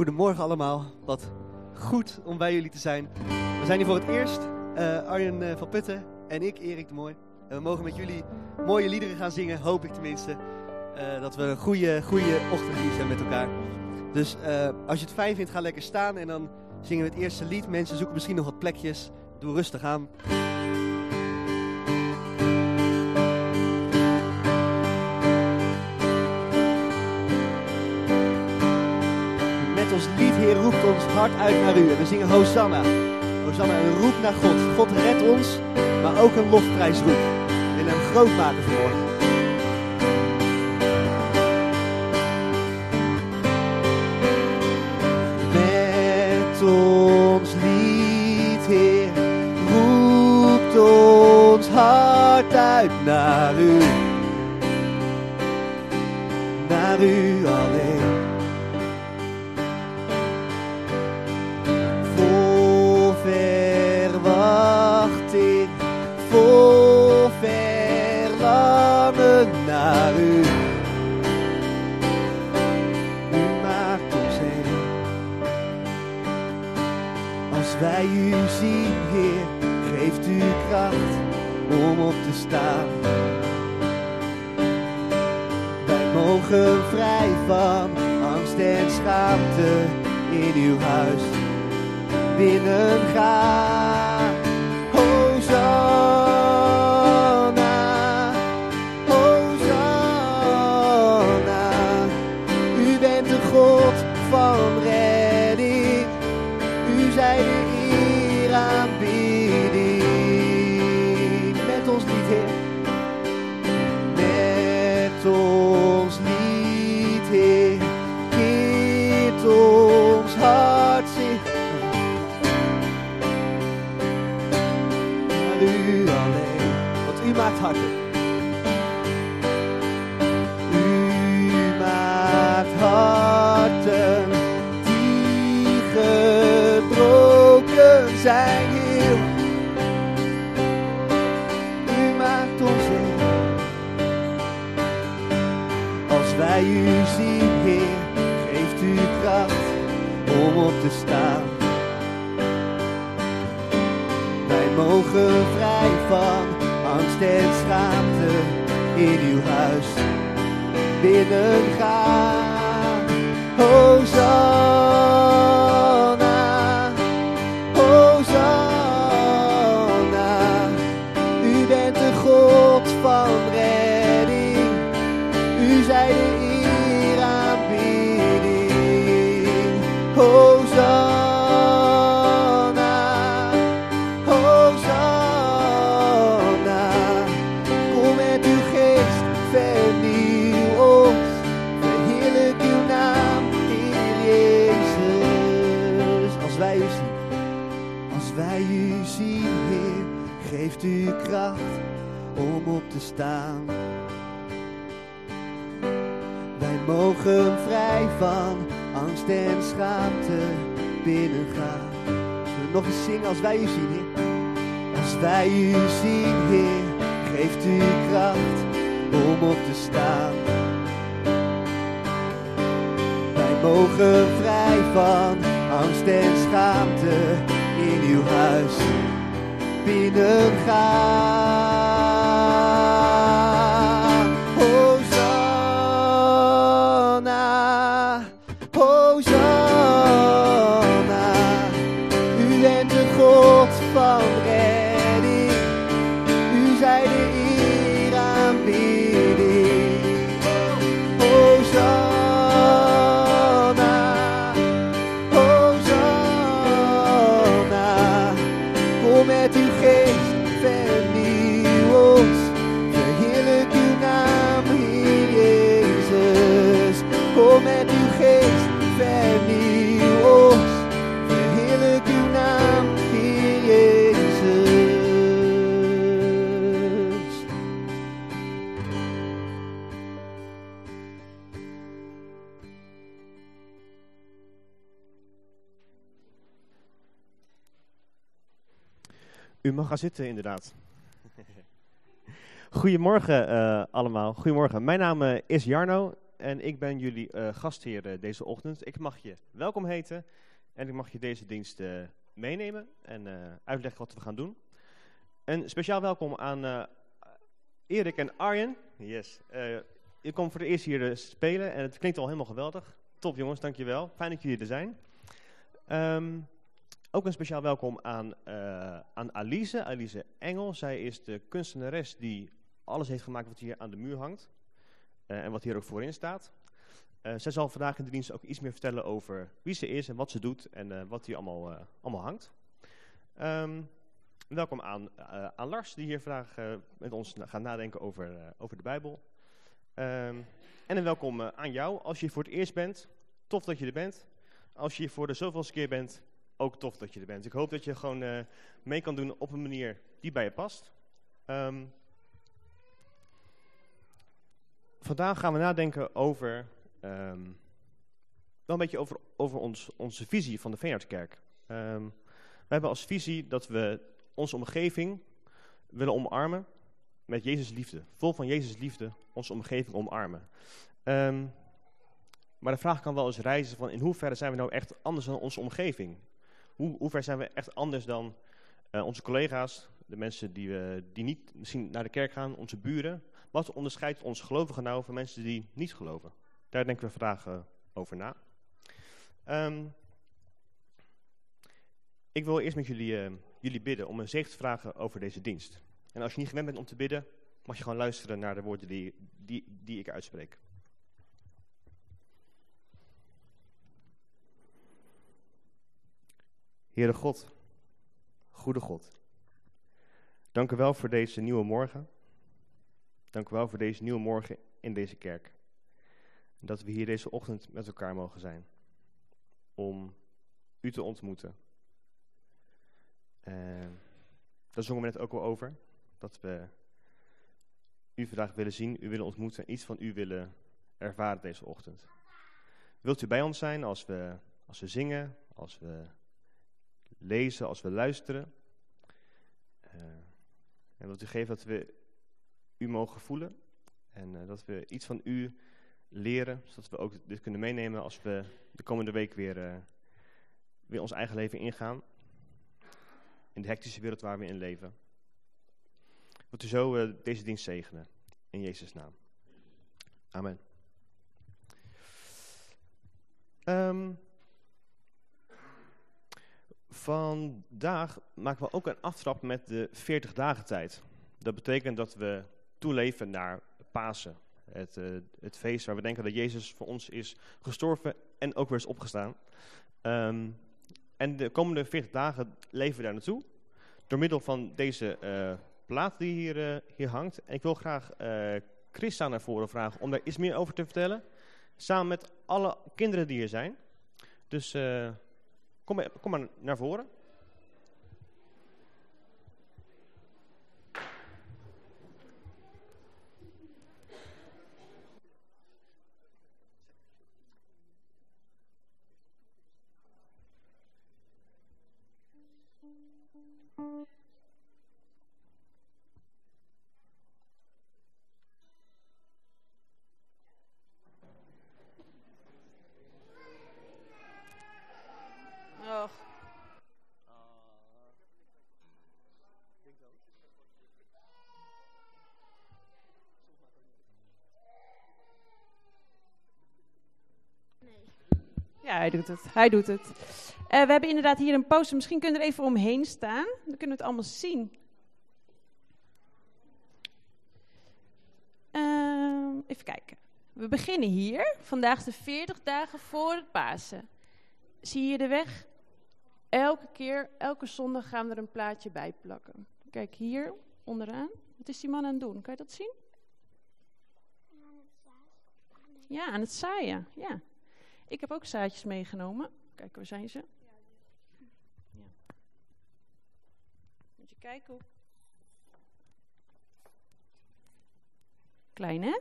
Goedemorgen allemaal. Wat goed om bij jullie te zijn. We zijn hier voor het eerst. Uh, Arjen uh, van Putten en ik, Erik de Mooi. En we mogen met jullie mooie liederen gaan zingen, hoop ik tenminste. Uh, dat we een goede, goede ochtenddienst hebben met elkaar. Dus als je het fijn vindt, ga lekker staan en dan zingen we het eerste lied. Mensen zoeken misschien nog wat plekjes. Doe rustig aan. Heer roept ons hart uit naar u. En we zingen Hosanna. Hosanna, een roep naar God. God redt ons, maar ook een lofprijsroep. En hem groot maken vanmorgen. Met ons lied, Heer, roept ons hart uit naar u. Naar u van angst en schaamte in uw huis binnen gaan. Gaan zitten, inderdaad. Goedemorgen uh, allemaal. Goedemorgen. Mijn naam uh, is Jarno. en ik ben jullie uh, gastheer deze ochtend. Ik mag je welkom heten en ik mag je deze dienst meenemen en uitleggen wat we gaan doen. Een speciaal welkom aan Erik en Arjen. Yes. je komt voor de eerst hier spelen en het klinkt al helemaal geweldig. Top jongens, dankjewel. Fijn dat jullie er zijn. Um, ook een speciaal welkom aan, aan Alice, Alice Engel. Zij is de kunstenares die alles heeft gemaakt wat hier aan de muur hangt. Uh, en wat hier ook voorin staat. Uh, zij zal vandaag in de dienst ook iets meer vertellen over wie ze is en wat ze doet en uh, wat hier allemaal, allemaal hangt. Um, welkom aan, aan Lars, die hier vandaag met ons gaat nadenken over, over de Bijbel. Um, en een welkom aan jou als je voor het eerst bent. Tof dat je er bent. Als je hier voor de zoveelste keer bent, ook tof dat je er bent. Ik hoop dat je gewoon mee kan doen op een manier die bij je past. Um, vandaag gaan we nadenken over, um, wel een beetje over, over ons, onze visie van de Veenhardkerk. Um, we hebben als visie dat we onze omgeving willen omarmen met Jezus liefde. Vol van Jezus liefde onze omgeving omarmen. Maar de vraag kan wel eens reizen van in hoeverre zijn we nou echt anders dan onze omgeving? Hoe, hoe ver zijn we echt anders dan uh, onze collega's, de mensen die, we, die niet misschien naar de kerk gaan, onze buren? Wat onderscheidt ons gelovigen nou van mensen die niet geloven? Daar denken we vandaag uh, over na. Um, ik wil eerst met jullie, uh, jullie bidden om een zegen te vragen over deze dienst. En als je niet gewend bent om te bidden, mag je gewoon luisteren naar de woorden die, die, die ik uitspreek. Heere God, goede God, dank u wel voor deze nieuwe morgen. Dank u wel voor deze nieuwe morgen in deze kerk. Dat we hier deze ochtend met elkaar mogen zijn. Om u te ontmoeten. Uh, daar zongen we net ook wel over. Dat we u vandaag willen zien, u willen ontmoeten. En iets van u willen ervaren deze ochtend. Wilt u bij ons zijn als we, als we zingen, als we lezen, als we luisteren. Uh, en wilt u geven dat we u mogen voelen. En uh, dat we iets van u leren, zodat we ook dit kunnen meenemen als we de komende week weer, uh, weer ons eigen leven ingaan. In de hectische wereld waar we in leven. Wilt u zo deze dienst zegenen. In Jezus' naam. Amen. Um, vandaag maken we ook een aftrap met de 40 dagen tijd. Dat betekent dat we toeleven naar Pasen. Het, uh, het feest waar we denken dat Jezus voor ons is gestorven en ook weer is opgestaan. Um, en de komende 40 dagen leven we daar naartoe. Door middel van deze uh, plaat die hier, uh, hier hangt. En ik wil graag Christa naar voren vragen om daar iets meer over te vertellen. Samen met alle kinderen die hier zijn. Dus kom, kom maar naar voren. Hij doet het. Hij doet het. Uh, we hebben inderdaad hier een poster. Misschien kunnen we er even omheen staan. Dan kunnen we het allemaal zien. Uh, even kijken. We beginnen hier. Vandaag de 40 dagen voor het Pasen. Zie je de weg? Elke keer, elke zondag gaan we er een plaatje bij plakken. Kijk hier onderaan. Wat is die man aan het doen? Kan je dat zien? Ja, aan het zaaien. Ja. Ik heb ook zaadjes meegenomen. Kijk, waar zijn ze? Ja. Moet je kijken hoe... Klein, hè?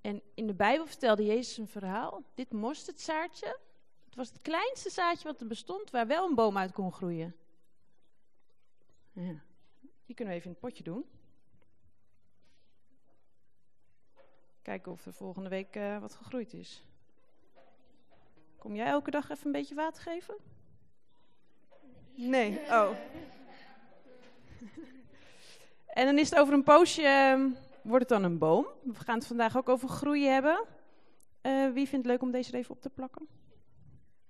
En in de Bijbel vertelde Jezus een verhaal. Dit mosterdzaadje, het was het kleinste zaadje wat er bestond, waar wel een boom uit kon groeien. Ja. Die kunnen we even in het potje doen. Kijken of er volgende week eh, wat gegroeid is. Kom jij elke dag even een beetje water geven? Nee, oh. En dan is het over een poosje, ehm, wordt het dan een boom. We gaan het vandaag ook over groei hebben. Eh, wie vindt het leuk om deze er even op te plakken?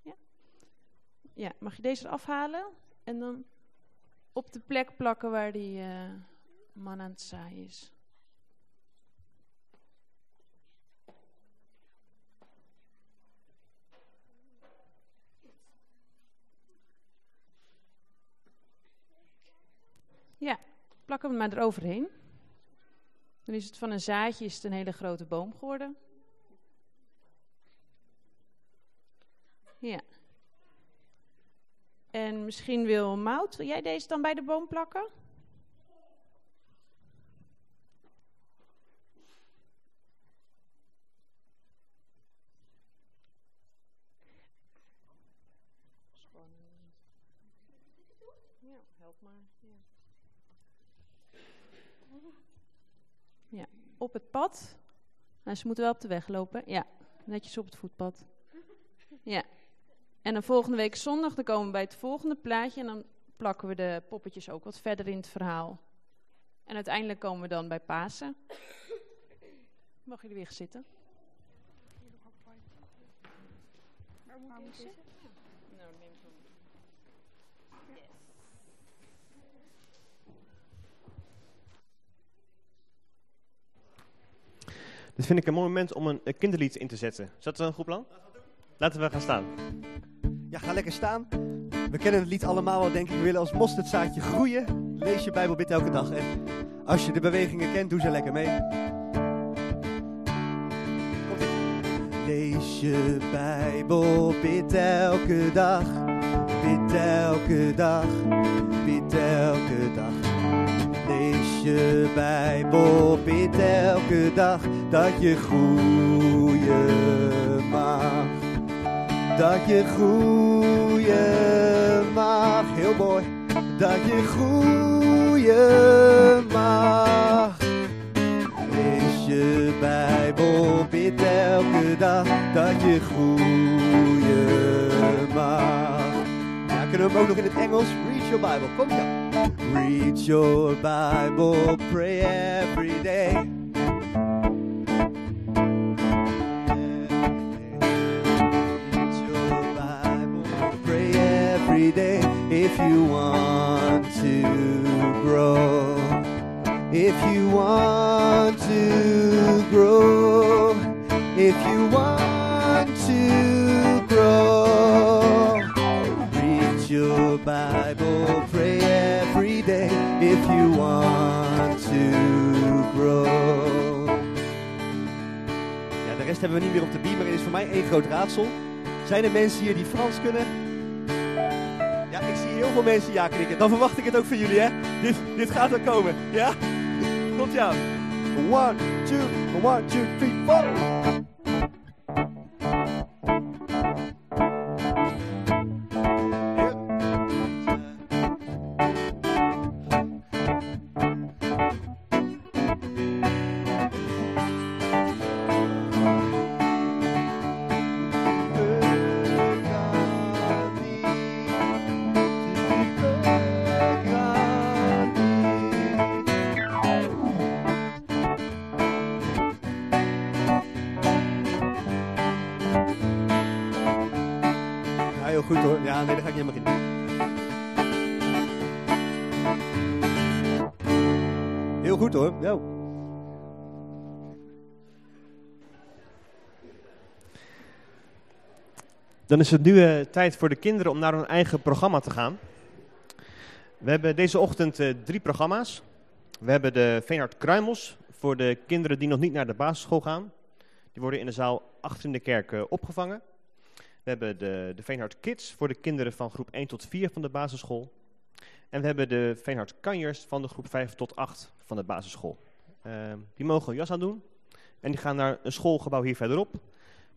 Ja? Ja, mag je deze eraf halen en dan op de plek plakken waar die eh, man aan het zaaien is. Ja, plakken we het maar eroverheen. Dan is het van een zaadje is het een hele grote boom geworden. Ja. En misschien wil Mout, wil jij deze dan bij de boom plakken? Ja, help maar. Ja, op het pad. Nou, ze moeten wel op de weg lopen. Ja, netjes op het voetpad. Ja. En dan volgende week zondag, dan komen we bij het volgende plaatje. En dan plakken we de poppetjes ook wat verder in het verhaal. En uiteindelijk komen we dan bij Pasen. Mag jullie weer zitten? Waar moet ik zitten? Nou, neem zo. Dit vind ik een mooi moment om een, kinderlied in te zetten. Is dat een goed plan? Laten we gaan staan. Ja, ga lekker staan. We kennen het lied allemaal wel, denk ik. We willen als mosterdzaadje groeien. Lees je Bijbel, bid elke dag. En als je de bewegingen kent, doe ze lekker mee. Lees je Bijbel, bid elke dag. Bid elke dag. Bid elke dag. Je Bijbel, bid elke dag. Dat je groeien mag dat je groeien mag. Heel mooi. Dat je groeien mag. Lees je Bijbel, bid elke dag. Dat je groeien mag. Ja, kunnen we hem ook nog in het Engels? Read your Bible. Kom ja. Read your Bible, pray every day. Read your Bible, pray every day if you want to grow. If you want to grow. If you want to grow. Read your Bible, rest hebben we niet meer op de beamer. Het is voor mij één groot raadsel. Zijn er mensen hier die Frans kunnen? Ja, ik zie heel veel mensen ja knikken. Dan verwacht ik het ook van jullie, hè? Dit, dit gaat er komen, ja? Komt ja. One, two, one, two, three, four. Heel goed hoor. Ja, nee, daar ga ik niet helemaal in. Heel goed hoor. Ja. Dan is het nu eh, tijd voor de kinderen om naar hun eigen programma te gaan. We hebben deze ochtend eh, drie programma's. We hebben de Veenhard Kruimels voor de kinderen die nog niet naar de basisschool gaan. Die worden in de zaal achter in de kerk eh, opgevangen. We hebben de, de Veenhard Kids voor de kinderen van groep 1 tot 4 van de basisschool. En we hebben de Veenhard Kanjers van de groep 5 tot 8 van de basisschool. Eh, die mogen jas aan doen. En die gaan naar een schoolgebouw hier verderop.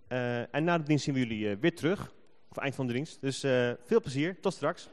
Eh, en na de dienst zien we jullie eh, weer terug. Of eind van de dienst. Dus eh, veel plezier. Tot straks.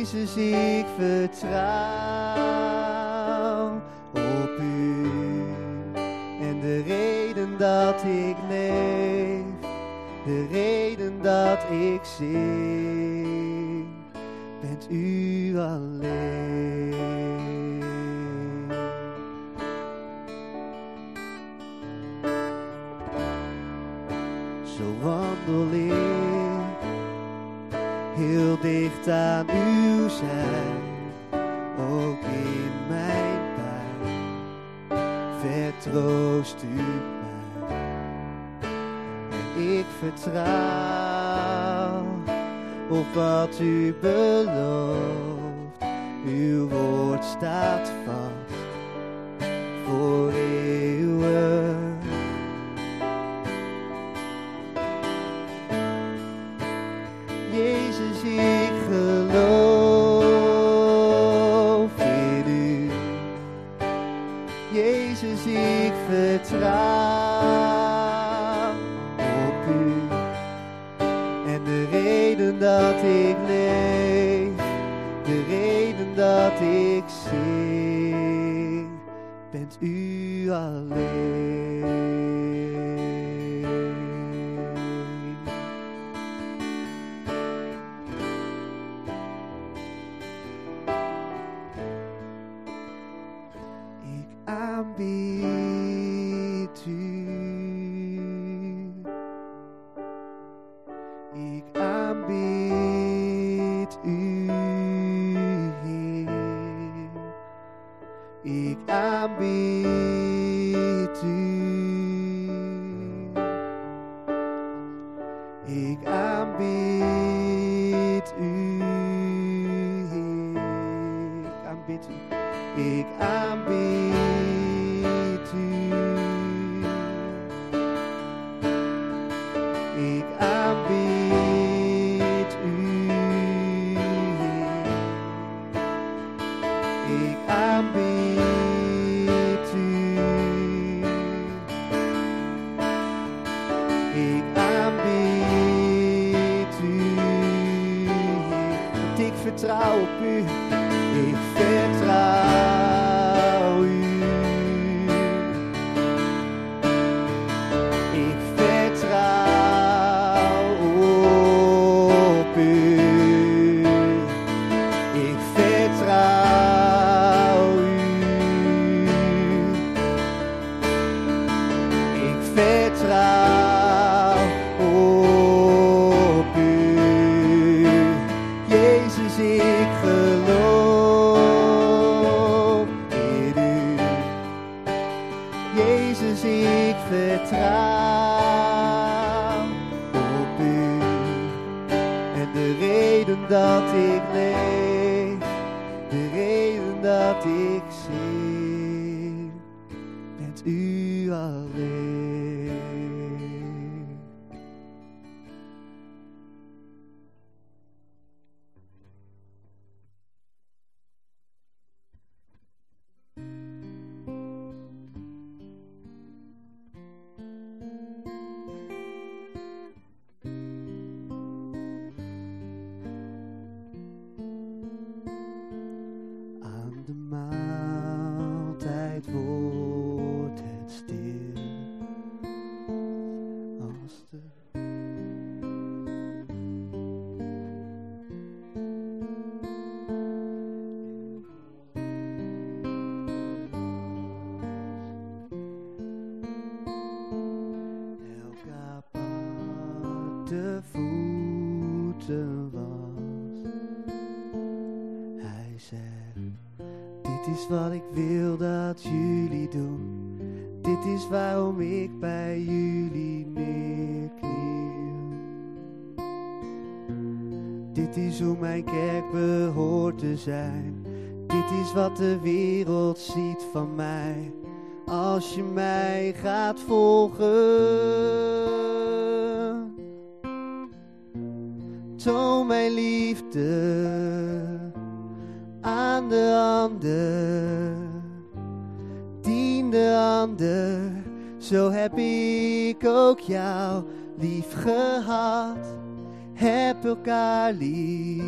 Jezus, ik vertrouw op u. En de reden dat ik leef, de reden dat ik zing, bent u alleen. Zo wandel ik heel dicht aan troost u mij. En ik vertrouw op wat u belooft. Uw woord staat vast. 雨啊泪 Ik aanbid u. Want ik vertrouw op u. ander. Dien de ander. Zo heb ik ook jou lief gehad. Heb elkaar lief.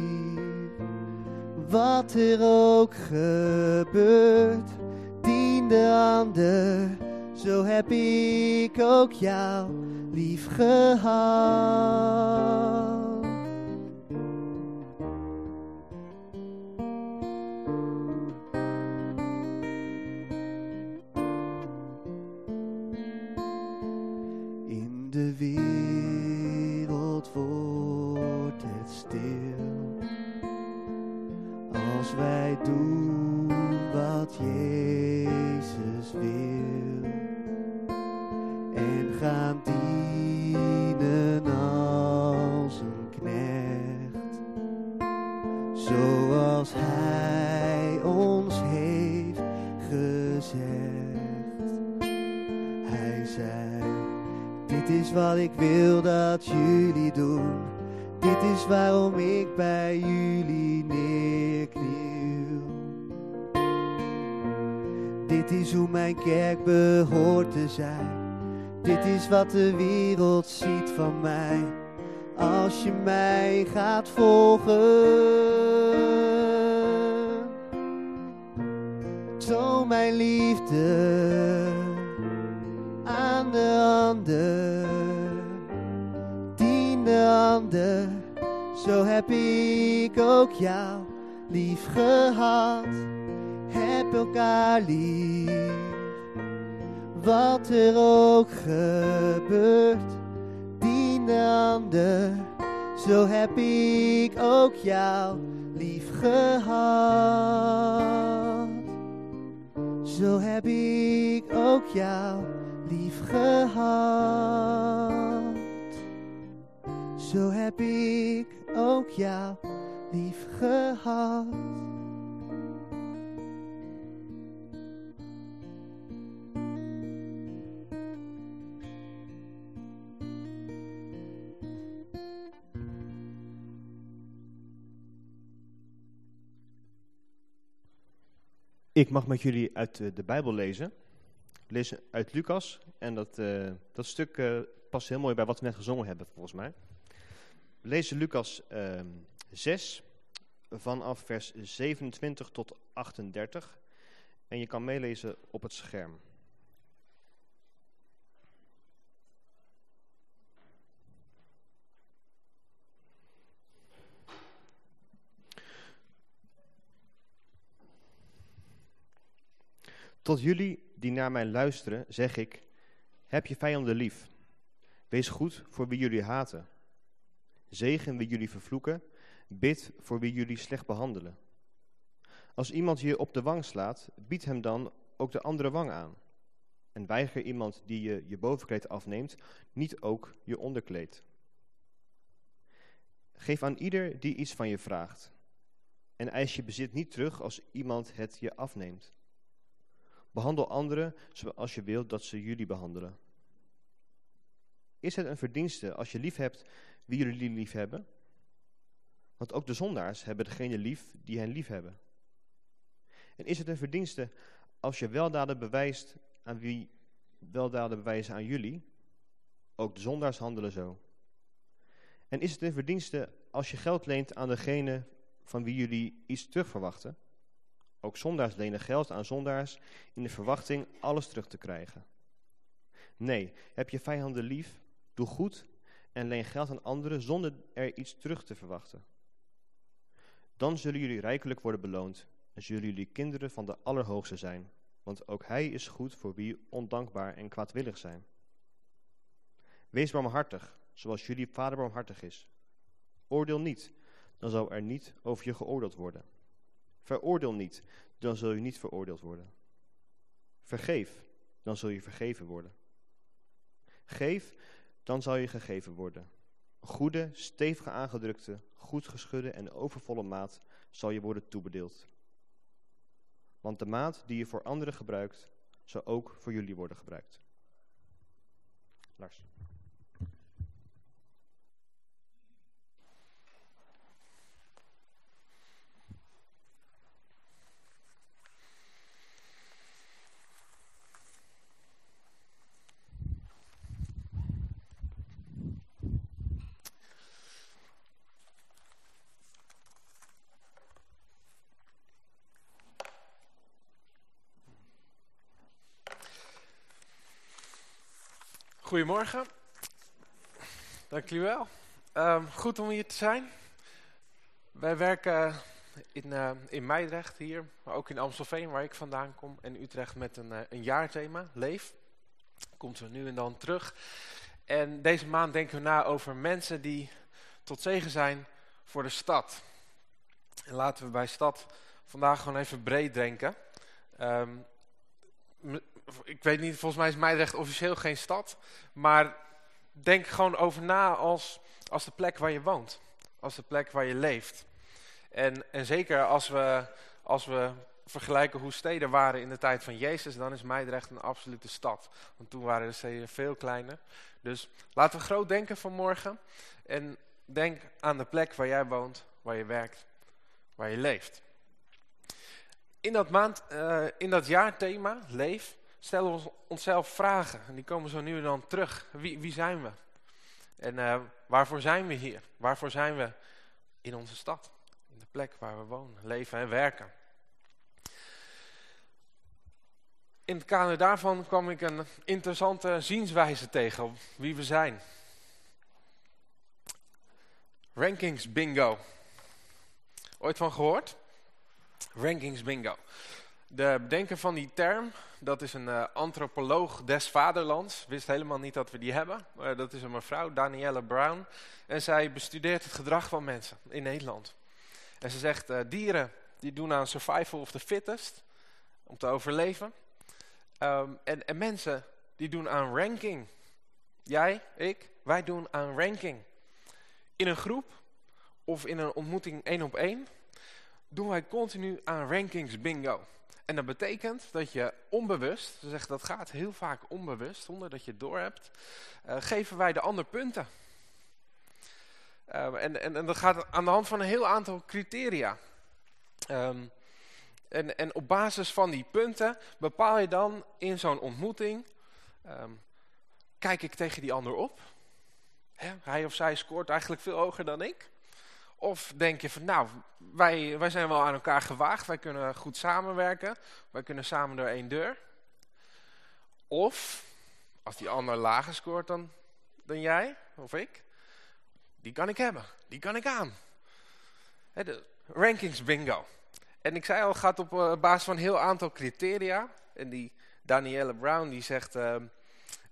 Wat er ook gebeurt, dien de ander. Zo heb ik ook jou lief gehad. Als wij doen wat Jezus wil en gaan dienen als een knecht, zoals Hij ons heeft gezegd. Hij zei, dit is wat ik wil dat jullie doen. Dit is waarom ik bij jullie neerkniel. Dit is hoe mijn kerk behoort te zijn. Dit is wat de wereld ziet van mij. Als je mij gaat volgen. Toon mijn liefde aan de ander. De ander. Zo heb ik ook jou lief gehad. Heb elkaar lief. Wat er ook gebeurt, dien de ander. Zo heb ik ook jou lief gehad. Zo heb ik ook jou lief gehad. Zo heb ik ook jou lief gehad. Ik mag met jullie uit eh, de Bijbel lezen. Lezen uit Lucas. En dat, eh, dat stuk eh, past heel mooi bij wat we net gezongen hebben, volgens mij. We lezen Lucas 6, vanaf vers 27 tot 38. En je kan meelezen op het scherm. Tot jullie die naar mij luisteren, zeg ik: heb je vijanden lief. Wees goed voor wie jullie haten. Zegen wie jullie vervloeken. Bid voor wie jullie slecht behandelen. Als iemand je op de wang slaat, bied hem dan ook de andere wang aan. En weiger iemand die je je bovenkleed afneemt, niet ook je onderkleed. Geef aan ieder die iets van je vraagt. En eis je bezit niet terug als iemand het je afneemt. Behandel anderen zoals je wilt dat ze jullie behandelen. Is het een verdienste als je lief hebt wie jullie lief hebben? Want ook de zondaars hebben degene lief die hen lief hebben. En is het een verdienste als je weldaden bewijst aan wie weldaden bewijzen aan jullie? Ook de zondaars handelen zo. En is het een verdienste als je geld leent aan degene van wie jullie iets terug verwachten? Ook zondaars lenen geld aan zondaars in de verwachting alles terug te krijgen. Nee, heb je vijanden lief, doe goed en leen geld aan anderen zonder er iets terug te verwachten. Dan zullen jullie rijkelijk worden beloond en zullen jullie kinderen van de Allerhoogste zijn, want ook Hij is goed voor wie ondankbaar en kwaadwillig zijn. Wees barmhartig, zoals jullie vader barmhartig is. Oordeel niet, dan zal er niet over je geoordeeld worden. Veroordeel niet, dan zul je niet veroordeeld worden. Vergeef, dan zul je vergeven worden. Geef, dan zal je gegeven worden. Goede, stevige aangedrukte, goed geschudde en overvolle maat zal je worden toebedeeld. Want de maat die je voor anderen gebruikt, zal ook voor jullie worden gebruikt. Lars. Goedemorgen. Dank jullie wel. Um, goed om hier te zijn. Wij werken in, uh, in Meidrecht hier, maar ook in Amstelveen waar ik vandaan kom. En Utrecht met een, uh, een jaarthema, Leef. Komt er nu en dan terug. En deze maand denken we na over mensen die tot zegen zijn voor de stad. En laten we bij stad vandaag gewoon even breed denken. Um, ik weet niet, volgens mij is Meidrecht officieel geen stad. Maar denk gewoon over na als, als de plek waar je woont. Als de plek waar je leeft. En, en zeker als we, als we vergelijken hoe steden waren in de tijd van Jezus, dan is Meidrecht een absolute stad. Want toen waren de steden veel kleiner. Dus laten we groot denken vanmorgen. En denk aan de plek waar jij woont, waar je werkt, waar je leeft. In dat, maand, uh, in dat jaarthema, leef, stellen we onszelf vragen. En die komen zo nu en dan terug. Wie, wie zijn we? En uh, waarvoor zijn we hier? Waarvoor zijn we in onze stad? In de plek waar we wonen, leven en werken. In het kader daarvan kwam ik een interessante zienswijze tegen op wie we zijn. Rankings bingo. Ooit van gehoord? Rankings bingo. De bedenker van die term, dat is een uh, antropoloog des vaderlands. Wist helemaal niet dat we die hebben. Uh, dat is een mevrouw, Danielle Brown. En zij bestudeert het gedrag van mensen in Nederland. En ze zegt, uh, dieren die doen aan survival of the fittest. Om te overleven. Um, en, en mensen die doen aan ranking. Jij, ik, wij doen aan ranking. In een groep of in een ontmoeting één op één doen wij continu aan rankings bingo. En dat betekent dat je onbewust, ze zeggen dat gaat heel vaak onbewust, zonder dat je het doorhebt, uh, geven wij de ander punten. Uh, en, en, en, dat gaat aan de hand van een heel aantal criteria. Um, en, en op basis van die punten bepaal je dan in zo'n ontmoeting, um, kijk ik tegen die ander op? Hè, hij of zij scoort eigenlijk veel hoger dan ik. Of denk je van, nou, wij, wij zijn wel aan elkaar gewaagd. Wij kunnen goed samenwerken. Wij kunnen samen door één deur. Of, als die ander lager scoort dan, dan jij of ik. Die kan ik hebben. Die kan ik aan. de rankings bingo. En ik zei al, gaat op uh, basis van een heel aantal criteria. En die Danielle Brown die zegt... Uh,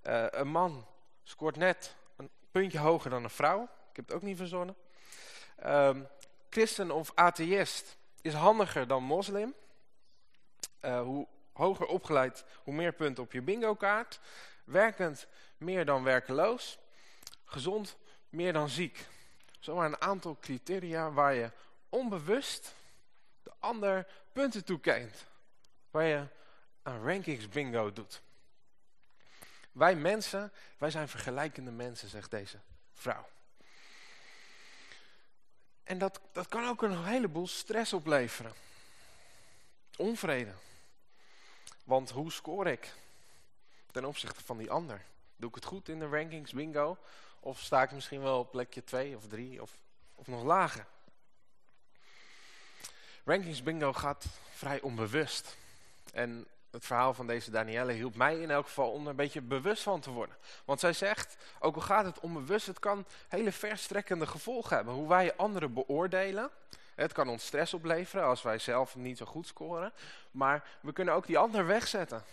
uh, een man scoort net een puntje hoger dan een vrouw. Ik heb het ook niet verzonnen. Um, christen of atheïst is handiger dan moslim. Uh, hoe hoger opgeleid, hoe meer punten op je bingo kaart. Werkend meer dan werkeloos. Gezond meer dan ziek. Zomaar een aantal criteria waar je onbewust de ander punten toekent. Waar je een rankings bingo doet. Wij mensen, wij zijn vergelijkende mensen, zegt deze vrouw. En dat, dat kan ook een heleboel stress opleveren. Onvrede. Want hoe score ik ten opzichte van die ander? Doe ik het goed in de rankings, bingo? Of sta ik misschien wel op plekje 2 of 3 of, of nog lager? Rankings bingo gaat vrij onbewust. En het verhaal van deze Danielle hielp mij in elk geval om er een beetje bewust van te worden. Want zij zegt, ook al gaat het onbewust, het kan hele verstrekkende gevolgen hebben. Hoe wij anderen beoordelen. Het kan ons stress opleveren als wij zelf niet zo goed scoren. Maar we kunnen ook die ander wegzetten.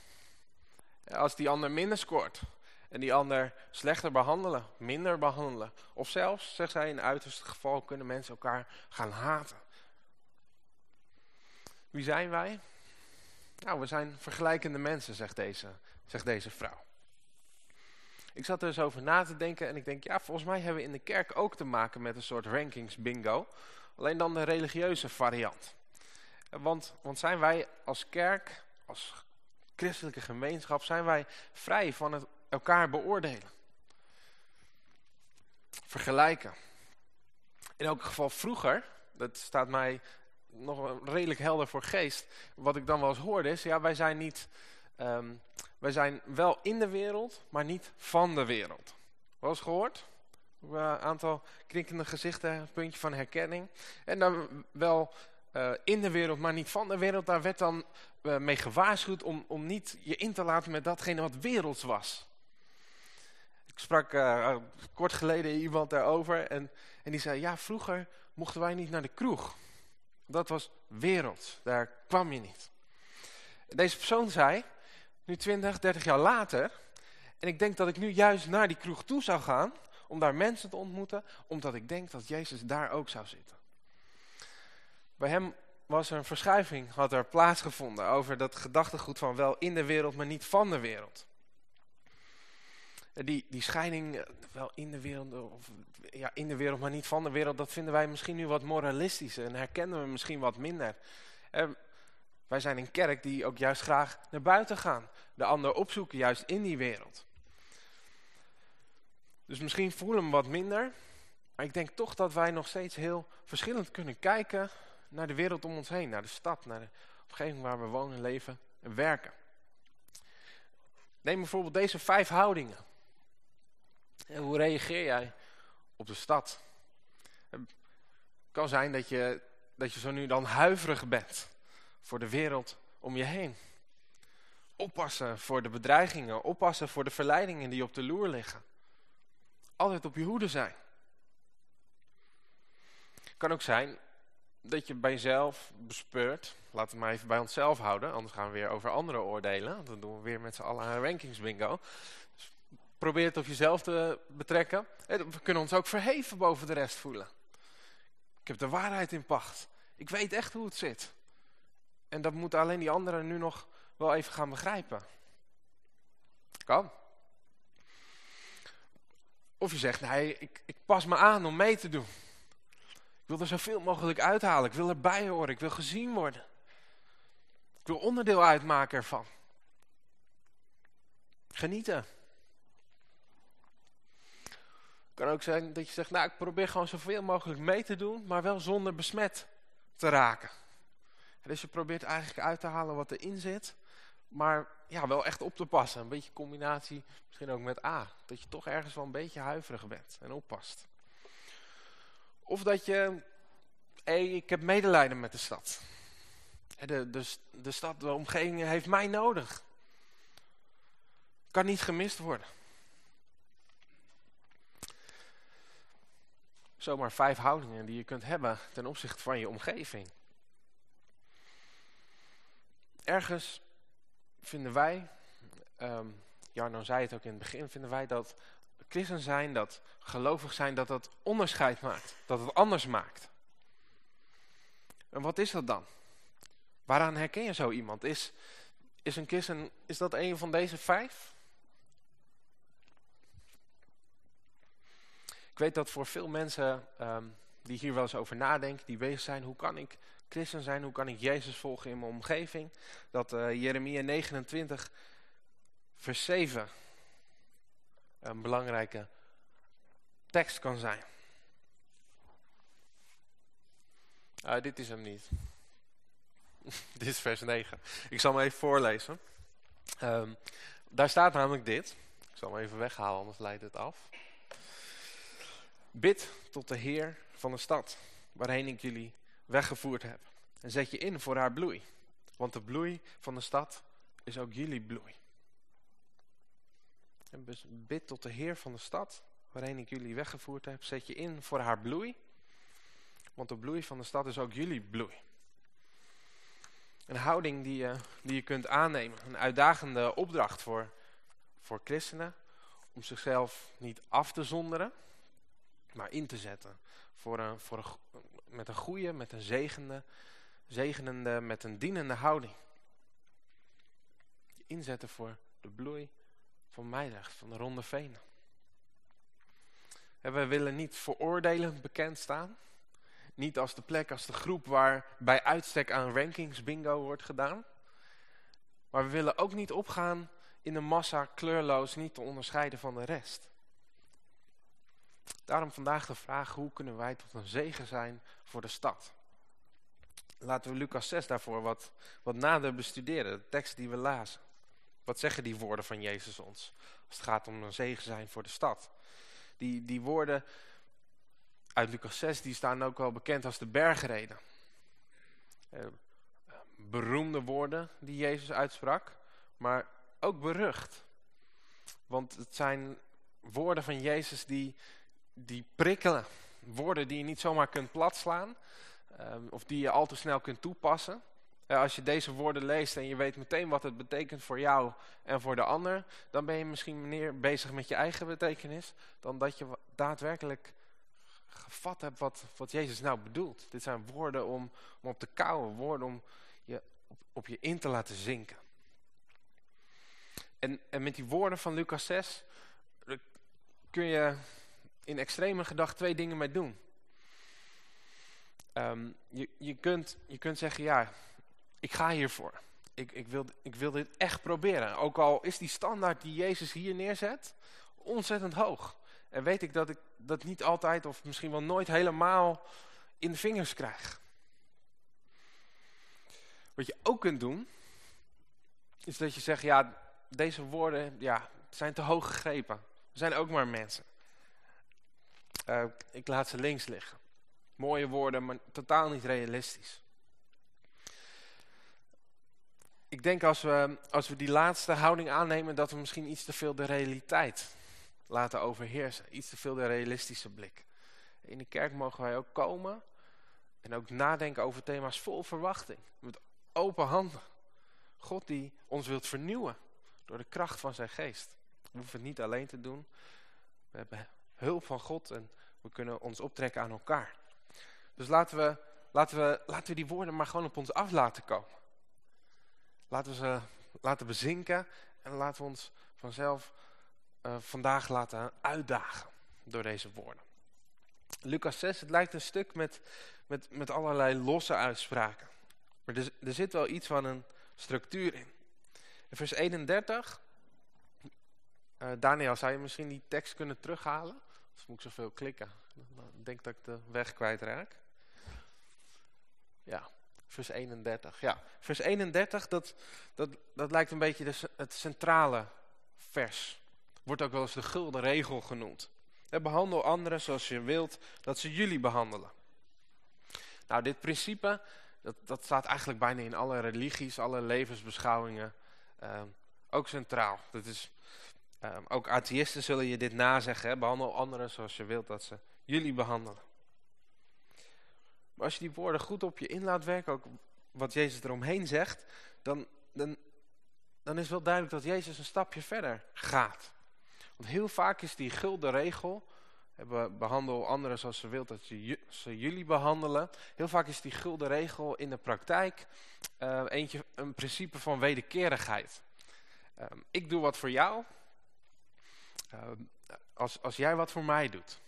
Als die ander minder scoort. En die ander slechter behandelen, minder behandelen. Of zelfs, zegt zij in het uiterste geval, kunnen mensen elkaar gaan haten. Wie zijn wij? Nou, we zijn vergelijkende mensen, zegt deze, zegt deze vrouw. Ik zat er eens over na te denken en ik denk, ja, volgens mij hebben we in de kerk ook te maken met een soort rankings bingo. Alleen dan de religieuze variant. Want, want zijn wij als kerk, als christelijke gemeenschap, zijn wij vrij van het elkaar beoordelen. Vergelijken. In elk geval vroeger, dat staat mij nog redelijk helder voor geest. Wat ik dan wel eens hoorde is, ja, wij zijn niet... Um, wij zijn wel in de wereld, maar niet van de wereld. Eens gehoord? Een aantal knikkende gezichten, een puntje van herkenning. En dan wel uh, in de wereld, maar niet van de wereld. Daar werd dan uh, mee gewaarschuwd om, om niet je in te laten met datgene wat werelds was. Ik sprak uh, kort geleden iemand daarover en, en die zei, ja vroeger mochten wij niet naar de kroeg. Dat was wereld, daar kwam je niet. Deze persoon zei, nu 20, 30 jaar later, en ik denk dat ik nu juist naar die kroeg toe zou gaan, om daar mensen te ontmoeten, omdat ik denk dat Jezus daar ook zou zitten. Bij hem was er een verschuiving, had er plaatsgevonden over dat gedachtegoed van wel in de wereld, maar niet van de wereld. Die, die scheiding, eh, wel in de wereld, of ja, in de wereld, maar niet van de wereld, dat vinden wij misschien nu wat moralistischer en herkennen we misschien wat minder. Eh, wij zijn een kerk die ook juist graag naar buiten gaan, de ander opzoeken, juist in die wereld. Dus misschien voelen we wat minder, maar ik denk toch dat wij nog steeds heel verschillend kunnen kijken naar de wereld om ons heen, naar de stad, naar de omgeving waar we wonen, leven en werken. Neem bijvoorbeeld deze vijf houdingen. En hoe reageer jij op de stad? Het kan zijn dat je, dat je zo nu dan huiverig bent voor de wereld om je heen. Oppassen voor de bedreigingen, oppassen voor de verleidingen die op de loer liggen. Altijd op je hoede zijn. Het kan ook zijn dat je bij jezelf bespeurt, laten we maar even bij onszelf houden, anders gaan we weer over andere oordelen. Dan doen we weer met z'n allen een rankings bingo. Dus probeer het op jezelf te betrekken. We kunnen ons ook verheven boven de rest voelen. Ik heb de waarheid in pacht. Ik weet echt hoe het zit. En dat moeten alleen die anderen nu nog wel even gaan begrijpen. Kan. Of je zegt, nee, ik, ik pas me aan om mee te doen. Ik wil er zoveel mogelijk uithalen. Ik wil erbij horen. Ik wil gezien worden. Ik wil onderdeel uitmaken ervan. Genieten. Het kan ook zijn dat je zegt, nou ik probeer gewoon zoveel mogelijk mee te doen, maar wel zonder besmet te raken. Dus je probeert eigenlijk uit te halen wat erin zit, maar ja, wel echt op te passen. Een beetje combinatie, misschien ook met A. Dat je toch ergens wel een beetje huiverig bent en oppast. Of dat je, hey, ik heb medelijden met de stad. De, de, de stad, de omgeving heeft mij nodig. Kan niet gemist worden. Zomaar vijf houdingen die je kunt hebben ten opzichte van je omgeving. Ergens vinden wij, um, Jarno zei het ook in het begin, vinden wij dat christen zijn, dat gelovig zijn, dat dat onderscheid maakt. Dat het anders maakt. En wat is dat dan? Waaraan herken je zo iemand? Is, is een christen, is dat een van deze vijf? Ik weet dat voor veel mensen um, die hier wel eens over nadenken, die bezig zijn, hoe kan ik christen zijn, hoe kan ik Jezus volgen in mijn omgeving, dat uh, Jeremia 29 vers 7 een belangrijke tekst kan zijn. Uh, dit is hem niet. dit is vers 9. Ik zal hem even voorlezen. Um, daar staat namelijk dit. Ik zal hem even weghalen, anders leidt het af. Bid tot de Heer van de stad, waarheen ik jullie weggevoerd heb. En zet je in voor haar bloei. Want de bloei van de stad is ook jullie bloei. En bid tot de Heer van de stad, waarheen ik jullie weggevoerd heb. Zet je in voor haar bloei. Want de bloei van de stad is ook jullie bloei. Een houding die je, die je kunt aannemen. Een uitdagende opdracht voor, voor christenen. Om zichzelf niet af te zonderen, maar in te zetten. Voor een, voor een, met een goede, met een zegende zegenende met een dienende houding. Inzetten voor de bloei van Meidrecht, van de Ronde Venen. En wij willen niet veroordelend bekend staan. Niet als de plek, als de groep waar bij uitstek aan rankings bingo wordt gedaan. Maar we willen ook niet opgaan in de massa kleurloos niet te onderscheiden van de rest. Daarom vandaag de vraag, hoe kunnen wij tot een zegen zijn voor de stad? Laten we Lucas 6 daarvoor wat, wat nader bestuderen, de tekst die we lazen. Wat zeggen die woorden van Jezus ons, als het gaat om een zegen zijn voor de stad? Die, die woorden uit Lucas 6, die staan ook wel bekend als de bergreden. Eh, beroemde woorden die Jezus uitsprak, maar ook berucht. Want het zijn woorden van Jezus die, die prikkelen. Woorden die je niet zomaar kunt platslaan. Um, of die je al te snel kunt toepassen. als je deze woorden leest en je weet meteen wat het betekent voor jou en voor de ander. Dan ben je misschien meer bezig met je eigen betekenis. Dan dat je daadwerkelijk gevat hebt wat, wat Jezus nou bedoelt. Dit zijn woorden om, om op te kouwen. Woorden om je op, op je in te laten zinken. En, en met die woorden van Lucas 6 kun je in extreme gedacht twee dingen mee doen. Um, je, je, kunt, je kunt zeggen, ja, ik ga hiervoor. Ik, ik, wil, ik wil dit echt proberen. Ook al is die standaard die Jezus hier neerzet ontzettend hoog. En weet ik dat ik dat niet altijd of misschien wel nooit helemaal in de vingers krijg. Wat je ook kunt doen, is dat je zegt, ja, deze woorden ja, zijn te hoog gegrepen. We zijn ook maar mensen. Uh, ik laat ze links liggen. Mooie woorden, maar totaal niet realistisch. Ik denk als we, als we die laatste houding aannemen... dat we misschien iets te veel de realiteit laten overheersen. Iets te veel de realistische blik. In de kerk mogen wij ook komen... en ook nadenken over thema's vol verwachting. Met open handen. God die ons wilt vernieuwen. Door de kracht van zijn geest. We hoeven het niet alleen te doen. We hebben hulp van God en we kunnen ons optrekken aan elkaar. Dus laten we, laten we, laten we die woorden maar gewoon op ons af laten komen. Laten we ze laten bezinken en laten we ons vanzelf uh, vandaag laten uitdagen door deze woorden. Lucas 6, het lijkt een stuk met, met, met allerlei losse uitspraken. Maar er, er zit wel iets van een structuur in. In vers 31, uh, Daniel, zou je misschien die tekst kunnen terughalen? Dus moet ik zoveel klikken. Ik denk dat ik de weg kwijtraak. Ja, vers 31. Ja, vers 31, dat, dat, dat lijkt een beetje de, het centrale vers. Wordt ook wel eens de gulden regel genoemd. behandel anderen zoals je wilt dat ze jullie behandelen. Nou, dit principe, dat, dat staat eigenlijk bijna in alle religies, alle levensbeschouwingen uh, ook centraal. Dat is, uh, ook atheïsten zullen je dit nazeggen. Behandel anderen zoals je wilt dat ze jullie behandelen. Maar als je die woorden goed op je in laat werken, ook wat Jezus eromheen zegt, dan, dan, dan is wel duidelijk dat Jezus een stapje verder gaat. Want heel vaak is die gulden regel, behandel anderen zoals ze wilt dat ze, jullie behandelen. Heel vaak is die gulden regel in de praktijk uh, eentje, een principe van wederkerigheid. Uh, ik doe wat voor jou, uh, als, als jij wat voor mij doet.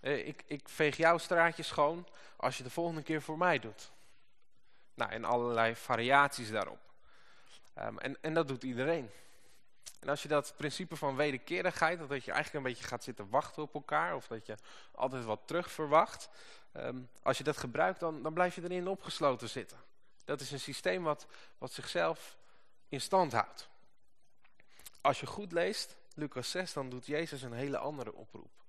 Eh, ik, ik veeg jouw straatje schoon als je de volgende keer voor mij doet. Nou, en allerlei variaties daarop. Um, en, en dat doet iedereen. En als je dat principe van wederkerigheid, dat je eigenlijk een beetje gaat zitten wachten op elkaar, of dat je altijd wat terug verwacht, um, als je dat gebruikt, dan, dan blijf je erin opgesloten zitten. Dat is een systeem wat, wat zichzelf in stand houdt. Als je goed leest, Lucas 6, dan doet Jezus een hele andere oproep.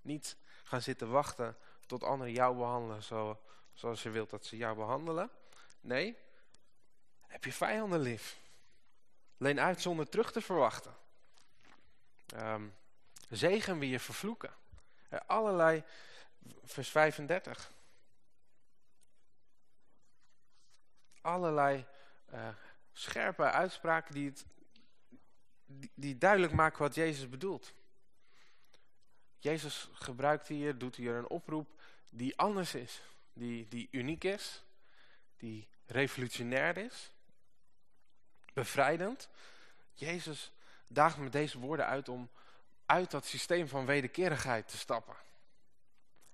Niet gaan zitten wachten tot anderen jou behandelen zo, zoals je wilt dat ze jou behandelen. Nee, heb je vijanden lief. Leen uit zonder terug te verwachten. Um, zegen wie je vervloeken. Er allerlei, vers 35. Allerlei uh, scherpe uitspraken die, het, die, duidelijk maken wat Jezus bedoelt. Jezus gebruikt hier, doet hier een oproep die anders is. Die, die uniek is. die revolutionair is, bevrijdend. Jezus daagt met deze woorden uit om uit dat systeem van wederkerigheid te stappen.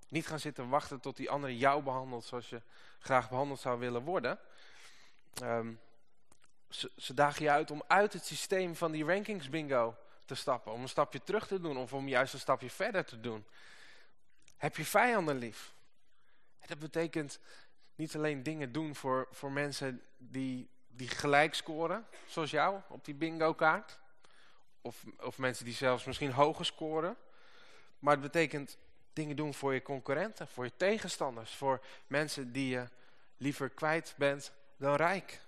Niet gaan zitten wachten tot die andere jou behandelt zoals je graag behandeld zou willen worden. Ehm, ze, ze dagen je uit om uit het systeem van die rankings bingo te stappen. Om een stapje terug te doen of om juist een stapje verder te doen. Heb je vijanden lief? Dat betekent niet alleen dingen doen voor, voor mensen die, die gelijk scoren, zoals jou op die bingo kaart. Of, of mensen die zelfs misschien hoger scoren. Maar het betekent dingen doen voor je concurrenten, voor je tegenstanders. Voor mensen die je liever kwijt bent dan rijk.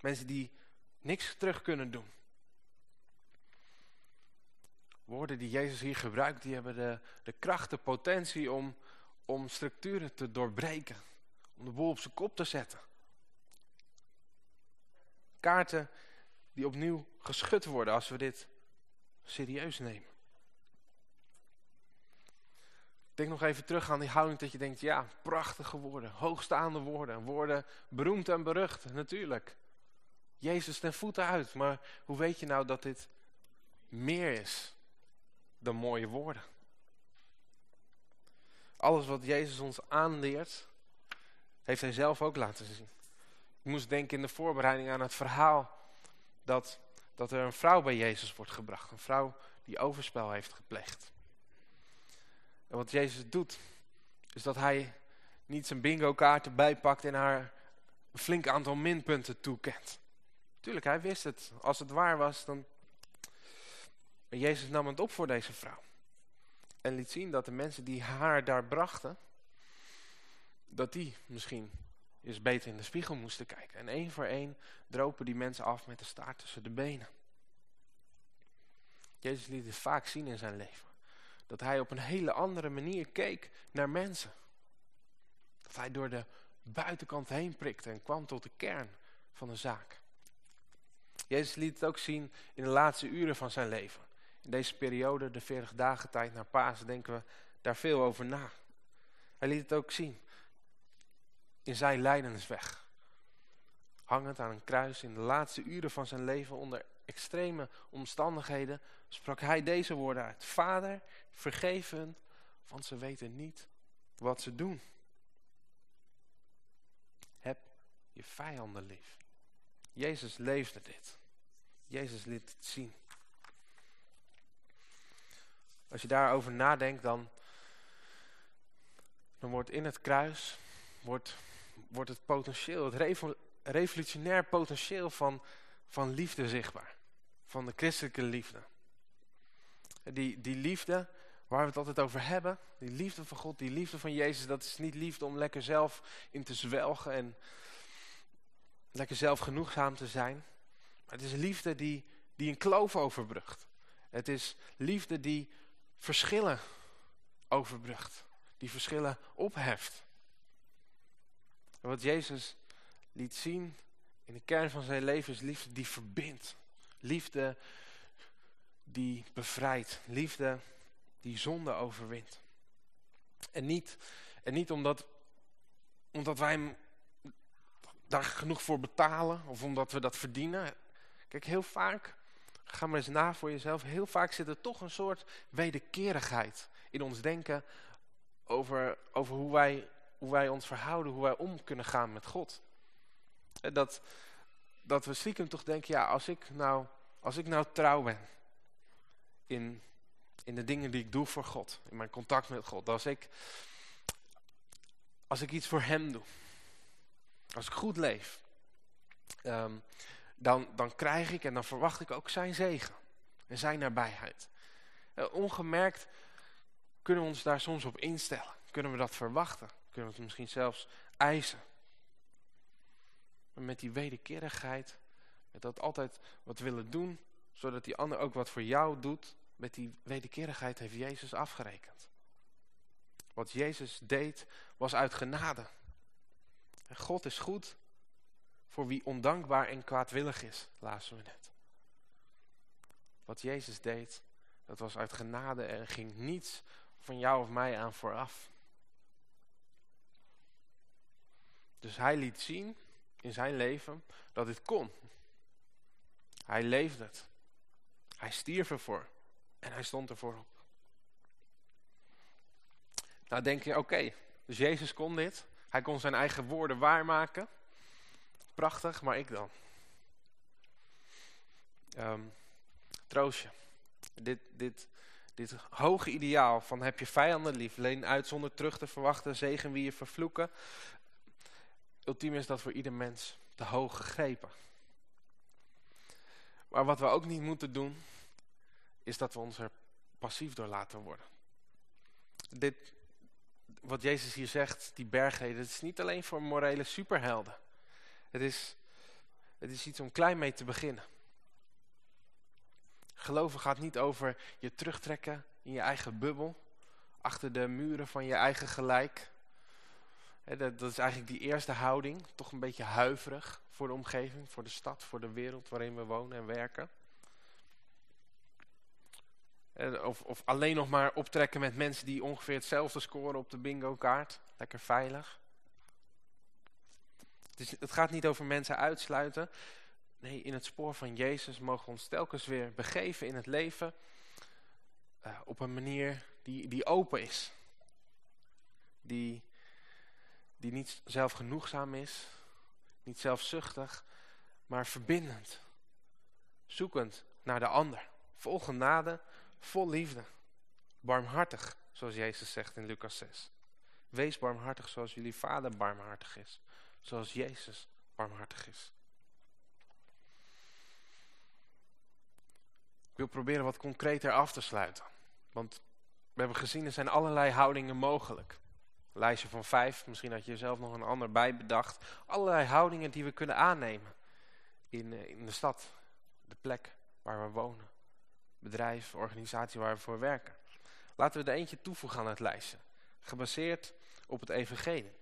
Mensen die niks terug kunnen doen. Woorden die Jezus hier gebruikt, die hebben de, de kracht, de potentie om, om structuren te doorbreken. Om de boel op zijn kop te zetten. Kaarten die opnieuw geschud worden als we dit serieus nemen. Denk nog even terug aan die houding dat je denkt, ja, prachtige woorden, hoogstaande woorden, woorden beroemd en berucht, natuurlijk. Jezus ten voeten uit, maar hoe weet je nou dat dit meer is dan mooie woorden? Alles wat Jezus ons aanleert, heeft hij zelf ook laten zien. Ik moest denken in de voorbereiding aan het verhaal dat, dat er een vrouw bij Jezus wordt gebracht. Een vrouw die overspel heeft gepleegd. En wat Jezus doet, is dat hij niet zijn bingo kaarten bijpakt en haar een flink aantal minpunten toekent. Tuurlijk, hij wist het. Als het waar was, dan... Maar Jezus nam het op voor deze vrouw. En liet zien dat de mensen die haar daar brachten, dat die misschien eens beter in de spiegel moesten kijken. En één voor één dropen die mensen af met de staart tussen de benen. Jezus liet het vaak zien in zijn leven. Dat hij op een hele andere manier keek naar mensen. Dat hij door de buitenkant heen prikte en kwam tot de kern van de zaak. Jezus liet het ook zien in de laatste uren van zijn leven. In deze periode, de 40 dagen tijd naar Pasen, denken we daar veel over na. Hij liet het ook zien in zijn lijdensweg. Hangend aan een kruis in de laatste uren van zijn leven onder extreme omstandigheden sprak hij deze woorden uit. Vader, vergeef hen, want ze weten niet wat ze doen. Heb je vijanden lief. Jezus leefde dit. Jezus liet het zien. Als je daarover nadenkt, dan, dan wordt in het kruis wordt, wordt het potentieel, het revolutionair potentieel van, van liefde zichtbaar. Van de christelijke liefde. Die, die liefde waar we het altijd over hebben, die liefde van God, die liefde van Jezus, dat is niet liefde om lekker zelf in te zwelgen en lekker zelf genoegzaam te zijn. Het is liefde die, die een kloof overbrugt. Het is liefde die verschillen overbrugt. Die verschillen opheft. En wat Jezus liet zien in de kern van zijn leven is liefde die verbindt. Liefde die bevrijdt. Liefde die zonde overwint. En niet, en niet omdat, omdat wij hem daar genoeg voor betalen of omdat we dat verdienen. Kijk, heel vaak, ga maar eens na voor jezelf, heel vaak zit er toch een soort wederkerigheid in ons denken over, over hoe, wij, hoe wij ons verhouden, hoe wij om kunnen gaan met God. Dat, dat we stiekem toch denken, ja, als ik nou, als ik nou trouw ben in, in de dingen die ik doe voor God, in mijn contact met God, als ik, als ik iets voor hem doe, als ik goed leef, ehm, dan, dan krijg ik en dan verwacht ik ook zijn zegen en zijn nabijheid. Uh, ongemerkt kunnen we ons daar soms op instellen. Kunnen we dat verwachten? Kunnen we het misschien zelfs eisen? Maar met die wederkerigheid, met dat altijd wat willen doen, zodat die ander ook wat voor jou doet, met die wederkerigheid heeft Jezus afgerekend. Wat Jezus deed, was uit genade. En God is goed voor wie ondankbaar en kwaadwillig is, lazen we net. Wat Jezus deed, dat was uit genade en ging niets van jou of mij aan vooraf. Dus hij liet zien in zijn leven dat dit kon. Hij leefde het. Hij stierf ervoor. En hij stond ervoor op. Nou denk je, oké, dus Jezus kon dit. Hij kon zijn eigen woorden waarmaken. Prachtig, maar ik dan? Um, troostje. Dit, dit, dit hoge ideaal van heb je vijanden lief, leen uit zonder terug te verwachten, zegen wie je vervloeken. Ultiem is dat voor ieder mens te hoog gegrepen. Maar wat we ook niet moeten doen, is dat we ons er passief door laten worden. Dit, wat Jezus hier zegt, die bergreden, het is niet alleen voor morele superhelden. Het is, het is iets om klein mee te beginnen. Geloven gaat niet over je terugtrekken in je eigen bubbel, achter de muren van je eigen gelijk. Dat is eigenlijk die eerste houding, toch een beetje huiverig voor de omgeving, voor de stad, voor de wereld waarin we wonen en werken. Of, of alleen nog maar optrekken met mensen die ongeveer hetzelfde scoren op de bingo kaart. Lekker veilig. Het, is, het gaat niet over mensen uitsluiten. Nee, in het spoor van Jezus mogen we ons telkens weer begeven in het leven. Uh, op een manier die, die open is. Die, die niet zelfgenoegzaam is. Niet zelfzuchtig. Maar verbindend. Zoekend naar de ander. Vol genade Vol liefde. Barmhartig, zoals Jezus zegt in Lucas 6. Wees barmhartig zoals jullie vader barmhartig is. Zoals Jezus barmhartig is. Ik wil proberen wat concreter af te sluiten. Want we hebben gezien, er zijn allerlei houdingen mogelijk. Een lijstje van vijf, misschien had je zelf nog een ander bij bedacht. Allerlei houdingen die we kunnen aannemen in, eh, in de stad, de plek waar we wonen bedrijf, organisatie waar we voor werken. Laten we er eentje toevoegen aan het lijstje. Gebaseerd op het evangelie.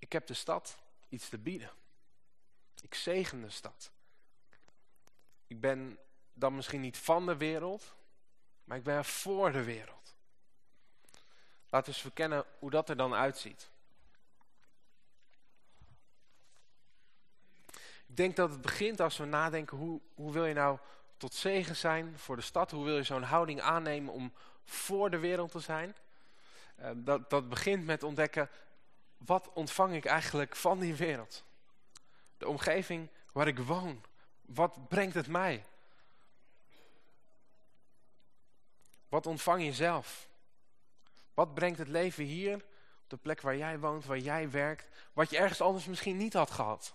Ik heb de stad iets te bieden. Ik zegen de stad. Ik ben dan misschien niet van de wereld, maar ik ben voor de wereld. Laten we eens verkennen hoe dat er dan uitziet. Ik denk dat het begint als we nadenken, hoe, hoe wil je nou tot zegen zijn voor de stad? Hoe wil je zo'n houding aannemen om voor de wereld te zijn? Uh, dat, dat begint met ontdekken, wat ontvang ik eigenlijk van die wereld? De omgeving waar ik woon, wat brengt het mij? Wat ontvang je zelf? Wat brengt het leven hier, op de plek waar jij woont, waar jij werkt, wat je ergens anders misschien niet had gehad?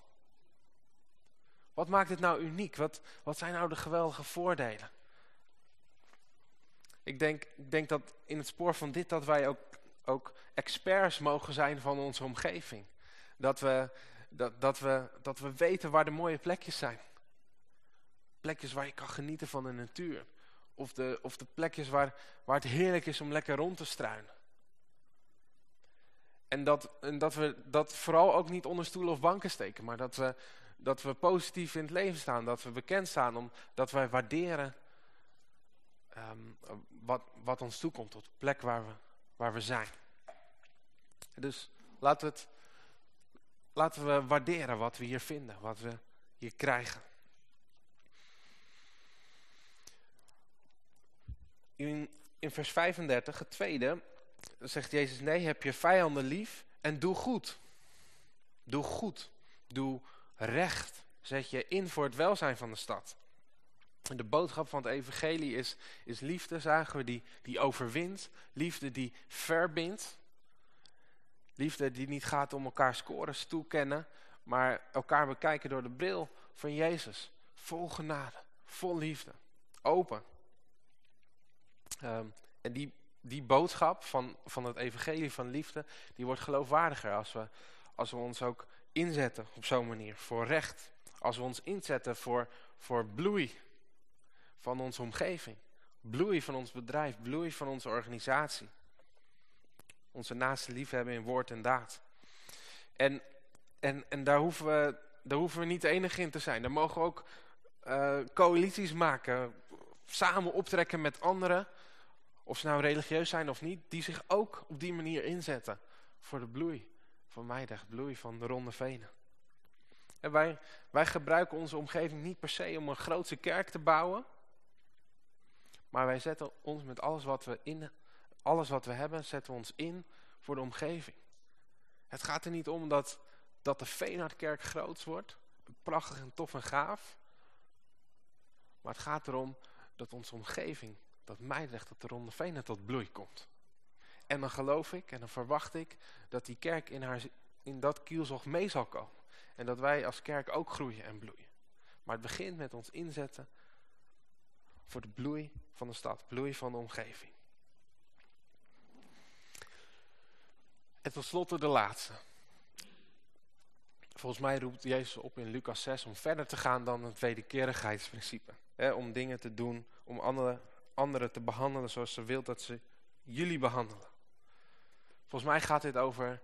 Wat maakt het nou uniek? Wat, wat zijn nou de geweldige voordelen? Ik denk, ik denk dat in het spoor van dit dat wij ook, ook experts mogen zijn van onze omgeving. Dat we, dat, dat, we, dat we weten waar de mooie plekjes zijn. Plekjes waar je kan genieten van de natuur. Of de, of de plekjes waar, waar het heerlijk is om lekker rond te struinen. En dat, en dat we dat vooral ook niet onder stoelen of banken steken. Maar dat we, dat we positief in het leven staan. Dat we bekend staan. Omdat wij waarderen um, wat, wat ons toekomt. Op de plek waar we, waar we zijn. Dus laten we, laten we waarderen wat we hier vinden. Wat we hier krijgen. In, in vers 35, het tweede, zegt Jezus, nee, heb je vijanden lief en doe goed. Doe goed. Doe recht zet je in voor het welzijn van de stad. De boodschap van het evangelie is, is liefde, zagen we, die, die overwint. Liefde die verbindt. Liefde die niet gaat om elkaar scores toekennen, maar elkaar bekijken door de bril van Jezus. Vol genade, vol liefde, open. Um, en die, die boodschap van, van het evangelie van liefde, die wordt geloofwaardiger als we, als we ons ook inzetten op zo'n manier voor recht. Als we ons inzetten voor, voor bloei van onze omgeving. Bloei van ons bedrijf, bloei van onze organisatie. Onze naaste liefhebben in woord en daad. En, en, en daar, hoeven we, daar hoeven we niet de enige in te zijn. Daar mogen we ook uh, coalities maken. Samen optrekken met anderen. Of ze nou religieus zijn of niet. Die zich ook op die manier inzetten voor de bloei van Meidrecht, bloei van de Ronde Venen. En wij, wij gebruiken onze omgeving niet per se om een grootse kerk te bouwen. Maar wij zetten ons met alles wat we, in, alles wat we hebben, zetten we ons in voor de omgeving. Het gaat er niet om dat, dat de Veenhardkerk groot wordt. Prachtig en tof en gaaf. Maar het gaat erom dat onze omgeving, dat Meidrecht, dat de Ronde Venen tot bloei komt. En dan geloof ik en dan verwacht ik dat die kerk in, haar, in dat kielzog mee zal komen. En dat wij als kerk ook groeien en bloeien. Maar het begint met ons inzetten voor de bloei van de stad, bloei van de omgeving. En tot slot de laatste. Volgens mij roept Jezus op in Lucas 6 om verder te gaan dan het wederkerigheidsprincipe. om dingen te doen, om anderen, te behandelen zoals ze wil dat ze jullie behandelen. Volgens mij gaat dit over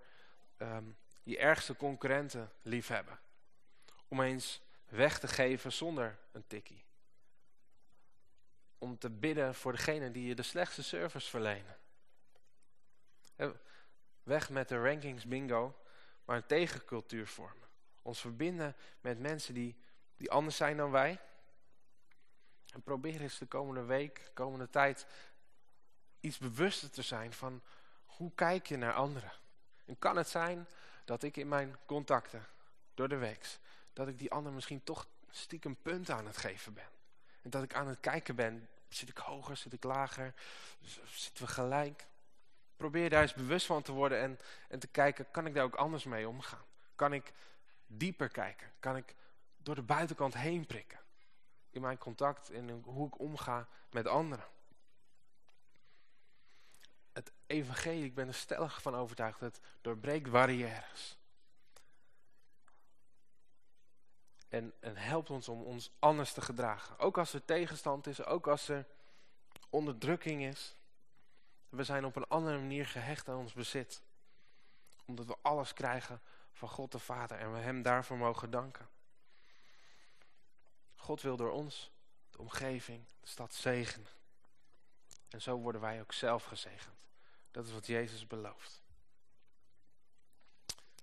um, je ergste concurrenten liefhebben. Om eens weg te geven zonder een tikkie. Om te bidden voor degene die je de slechtste service verlenen. Weg met de rankings bingo, maar een tegencultuur vormen. Ons verbinden met mensen die, die anders zijn dan wij. En probeer eens de komende week, de komende tijd iets bewuster te zijn van hoe kijk je naar anderen. En kan het zijn dat ik in mijn contacten door de week, dat ik die ander misschien toch stiekem punten aan het geven ben. En dat ik aan het kijken ben, zit ik hoger, zit ik lager, zitten we gelijk. Probeer daar eens bewust van te worden en, en te kijken, kan ik daar ook anders mee omgaan? Kan ik dieper kijken? Kan ik door de buitenkant heen prikken? In mijn contact en hoe ik omga met anderen het evangelie, ik ben er stellig van overtuigd, het doorbreekt barrières. En, en helpt ons om ons anders te gedragen. Ook als er tegenstand is, ook als er onderdrukking is. We zijn op een andere manier gehecht aan ons bezit. Omdat we alles krijgen van God de Vader en we hem daarvoor mogen danken. God wil door ons de omgeving, de stad zegenen. En zo worden wij ook zelf gezegend. Dat is wat Jezus belooft.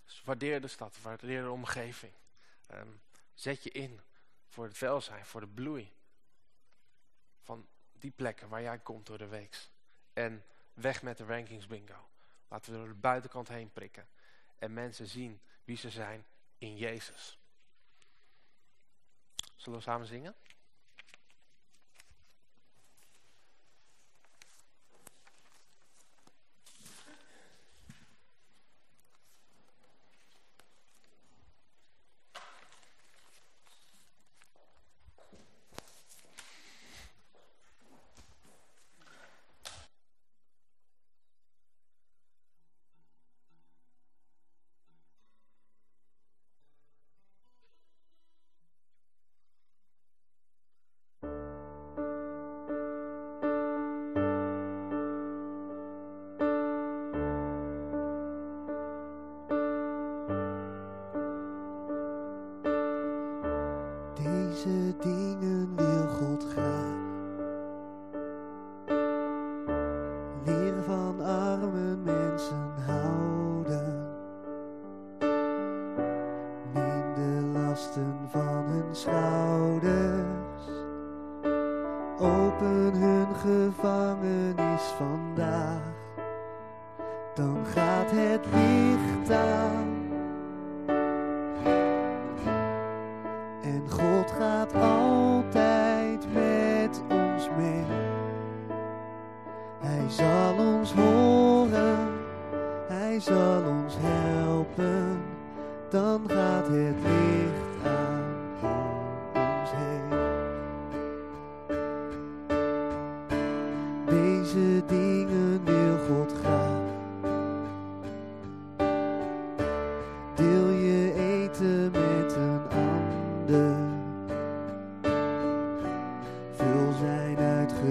Dus waardeer de stad, waardeer de omgeving. Um, zet je in voor het welzijn, voor de bloei van die plekken waar jij komt door de weeks. En weg met de rankings bingo. Laten we door de buitenkant heen prikken. En mensen zien wie ze zijn in Jezus. Zullen we samen zingen?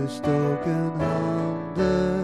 gestoken handen.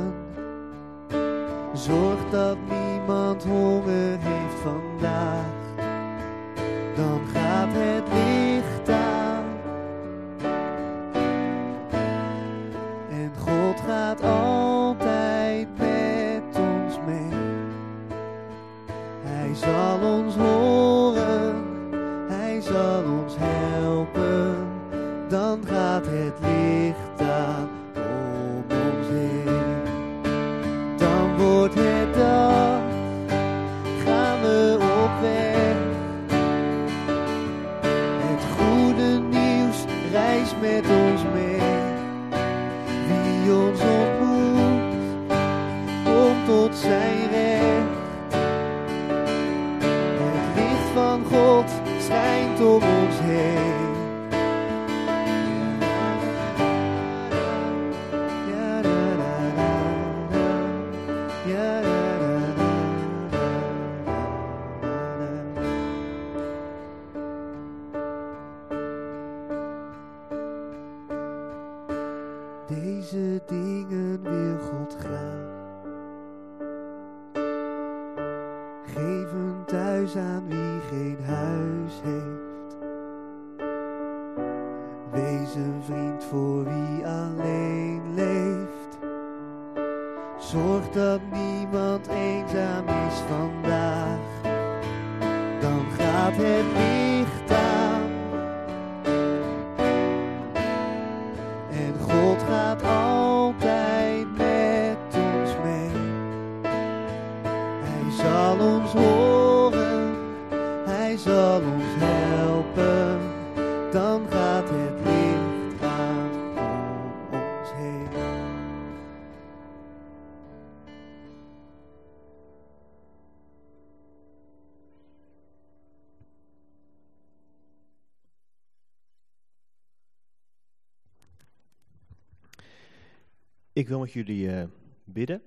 Ik wil met jullie eh, bidden.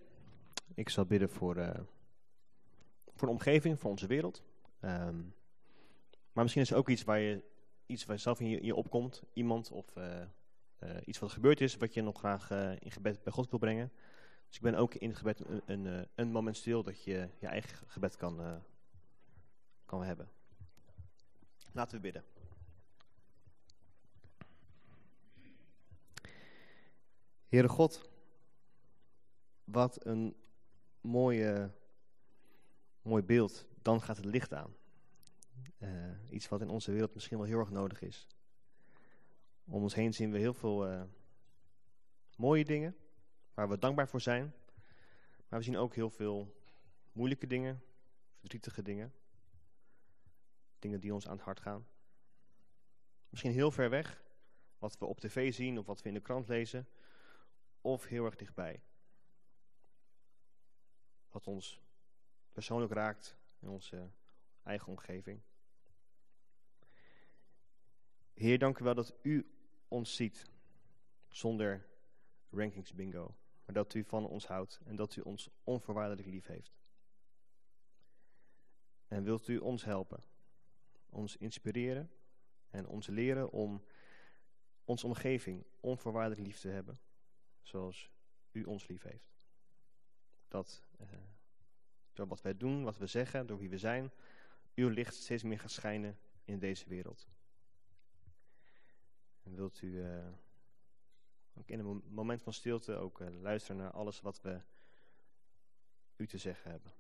Ik zal bidden voor, eh, voor de omgeving, voor onze wereld. Ehm, maar misschien is er ook iets waar je iets waar zelf in je, opkomt. Iemand of eh, iets wat gebeurd is, wat je nog graag in gebed bij God wil brengen. Dus ik ben ook in gebed een, een, moment stil dat je je eigen gebed kan, kan hebben. Laten we bidden. Heere God, wat een mooie, mooi beeld. Dan gaat het licht aan. Eh, iets wat in onze wereld misschien wel heel erg nodig is. Om ons heen zien we heel veel eh, mooie dingen, waar we dankbaar voor zijn. Maar we zien ook heel veel moeilijke dingen, verdrietige dingen. Dingen die ons aan het hart gaan. Misschien heel ver weg, wat we op tv zien of wat we in de krant lezen. Of heel erg dichtbij. Wat ons persoonlijk raakt in onze eigen omgeving. Heer, dank u wel dat u ons ziet zonder rankings bingo. Maar dat u van ons houdt en dat u ons onvoorwaardelijk lief heeft. En wilt u ons helpen, ons inspireren en ons leren om onze omgeving onvoorwaardelijk lief te hebben, zoals u ons lief heeft. Dat eh, door wat wij doen, wat we zeggen, door wie we zijn, uw licht steeds meer gaat schijnen in deze wereld. En wilt u eh, ook in een mo- moment van stilte ook eh, luisteren naar alles wat we u te zeggen hebben.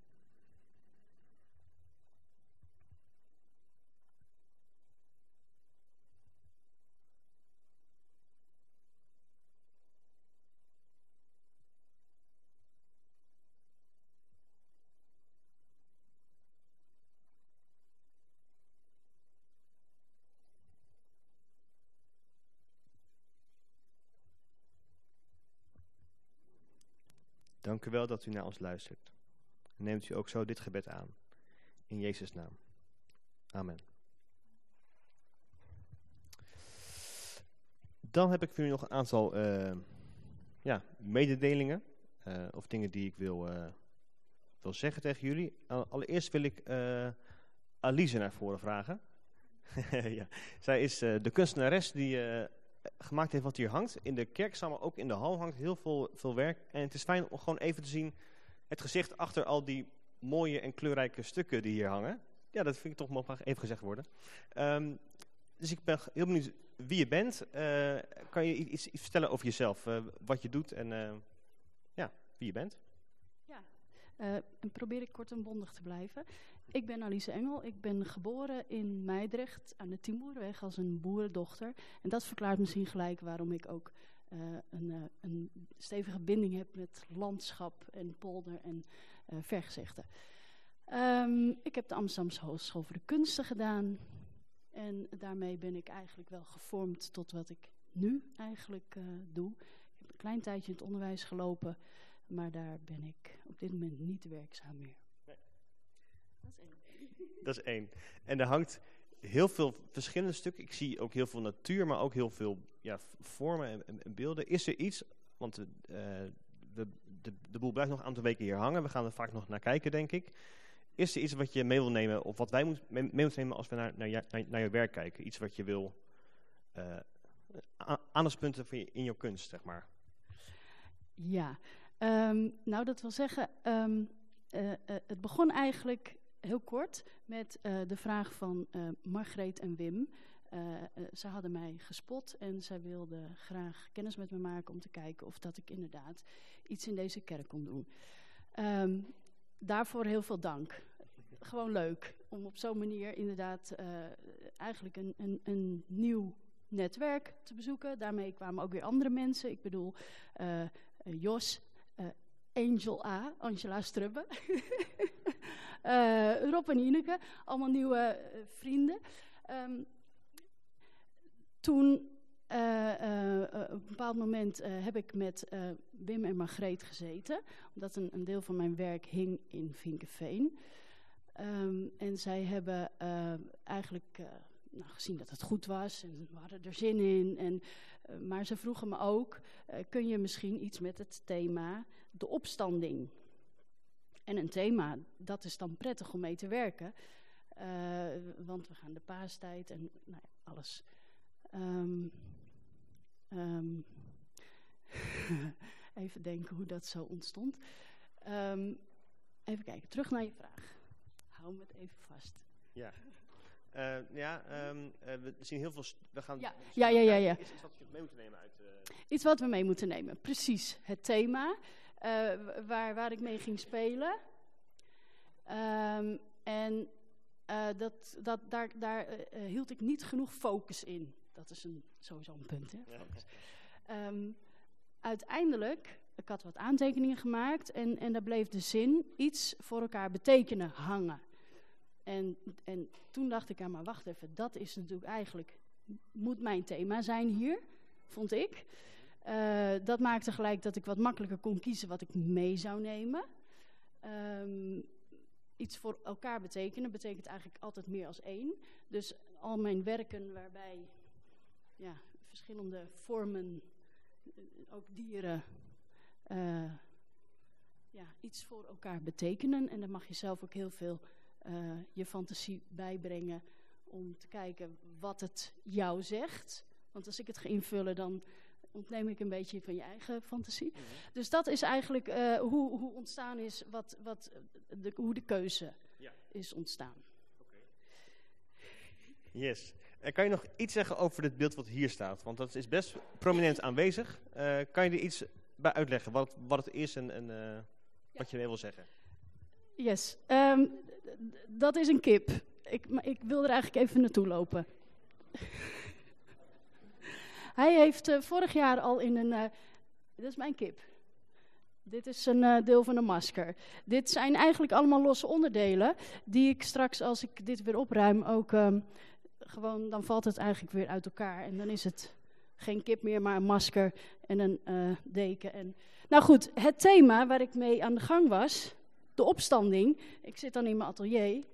Wel dat u naar ons luistert. Neemt u ook zo dit gebed aan. In Jezus' naam. Amen. Dan heb ik voor u nog een aantal eh, ja, mededelingen. eh, of dingen die ik wil, eh, wil zeggen tegen jullie. Al- Allereerst wil ik Alize naar voren vragen. ja. Zij is de kunstenares die gemaakt heeft wat hier hangt. In de kerkzaal, maar ook in de hal hangt heel veel, veel werk. En het is fijn om gewoon even te zien het gezicht achter al die mooie en kleurrijke stukken die hier hangen. Ja, dat vind ik toch mag even gezegd worden. Ehm, dus ik ben heel benieuwd wie je bent. Eh, kan je iets, vertellen over jezelf? eh, wat je doet en eh, ja, wie je bent? Uh, en probeer ik kort en bondig te blijven. Ik ben Alice Engel. Ik ben geboren in Meidrecht aan de Timoerweg als een boerendochter. En dat verklaart misschien gelijk waarom ik ook uh, een, uh, een, stevige binding heb met landschap en polder en vergezichten. Um, ik heb de Amsterdamse Hogeschool voor de Kunsten gedaan. En daarmee ben ik eigenlijk wel gevormd tot wat ik nu eigenlijk doe. Ik heb een klein tijdje in het onderwijs gelopen. Maar daar ben ik op dit moment niet werkzaam meer. Dat is één. Dat is één. En er hangt heel veel verschillende stukken. Ik zie ook heel veel natuur, maar ook heel veel ja, vormen en, en, beelden. Is er iets, want uh, de, de, de boel blijft nog een aantal weken hier hangen. We gaan er vaak nog naar kijken, denk ik. Is er iets wat je mee wil nemen, of wat wij moet, mee, mee moeten nemen als we naar, naar, naar, naar je werk kijken? Iets wat je wil, uh, aandachtspunten in je kunst, zeg maar. Ja, Um, nou, dat wil zeggen, um, uh, uh, het begon eigenlijk heel kort met uh, de vraag van Margreet en Wim. ze hadden mij gespot en zij wilden graag kennis met me maken om te kijken of dat ik inderdaad iets in deze kerk kon doen. Um, daarvoor heel veel dank. Gewoon leuk om op zo'n manier inderdaad eigenlijk een, een, een nieuw netwerk te bezoeken. Daarmee kwamen ook weer andere mensen. Ik bedoel, Jos uh, Angel A, Angela Strubbe. uh, Rob en Ineke, allemaal nieuwe uh, vrienden. Um, toen, op een bepaald moment, heb ik met Wim en Margreet gezeten. Omdat een, een, deel van mijn werk hing in Vinkenveen. Um, en zij hebben eigenlijk nou, gezien dat het goed was en we hadden er zin in. En, maar ze vroegen me ook, kun je misschien iets met het thema de opstanding? En een thema, dat is dan prettig om mee te werken. Uh, want we gaan de paastijd en nou ja, alles. Um, um, even denken hoe dat zo ontstond. Um, even kijken, terug naar je vraag. Hou me het even vast. Ja. Uh, ja, um, uh, we zien heel veel. We gaan ja, ja, ja. ja, ja. Is iets wat we mee moeten nemen uit. Uh... Iets wat we mee moeten nemen, precies. Het thema waar, waar ik mee ging spelen. Um, en dat, dat, daar, daar hield ik niet genoeg focus in. Dat is een, sowieso een punt, hè? Ja. Um, uiteindelijk, ik had wat aantekeningen gemaakt en, en daar bleef de zin iets voor elkaar betekenen hangen. En, en toen dacht ik, ja maar wacht even, dat is natuurlijk eigenlijk, moet mijn thema zijn hier, vond ik. Uh, dat maakte gelijk dat ik wat makkelijker kon kiezen wat ik mee zou nemen. Um, iets voor elkaar betekenen betekent eigenlijk altijd meer als één. Dus al mijn werken waarbij ja, verschillende vormen, ook dieren, uh, ja, iets voor elkaar betekenen. En daar mag je zelf ook heel veel je fantasie bijbrengen om te kijken wat het jou zegt. Want als ik het ga invullen, dan ontneem ik een beetje van je eigen fantasie. -hmm. Dus dat is eigenlijk uh, hoe, hoe ontstaan is, wat, wat de, hoe de keuze ja. is ontstaan. Okay. Yes. En kan je nog iets zeggen over dit beeld wat hier staat? Want dat is best prominent aanwezig. Uh, kan je er iets bij uitleggen wat, wat het is en, en uh, wat je mee wil zeggen? Yes. Um, dat is een kip. Ik, maar ik wil er eigenlijk even naartoe lopen. Hij heeft uh, vorig jaar al in een... Uh, dit is mijn kip. Dit is een uh, deel van een masker. Dit zijn eigenlijk allemaal losse onderdelen... die ik straks, als ik dit weer opruim, ook... Um, gewoon, dan valt het eigenlijk weer uit elkaar. En dan is het geen kip meer, maar een masker en een deken. En... Nou goed, het thema waar ik mee aan de gang was de opstanding. Ik zit dan in mijn atelier.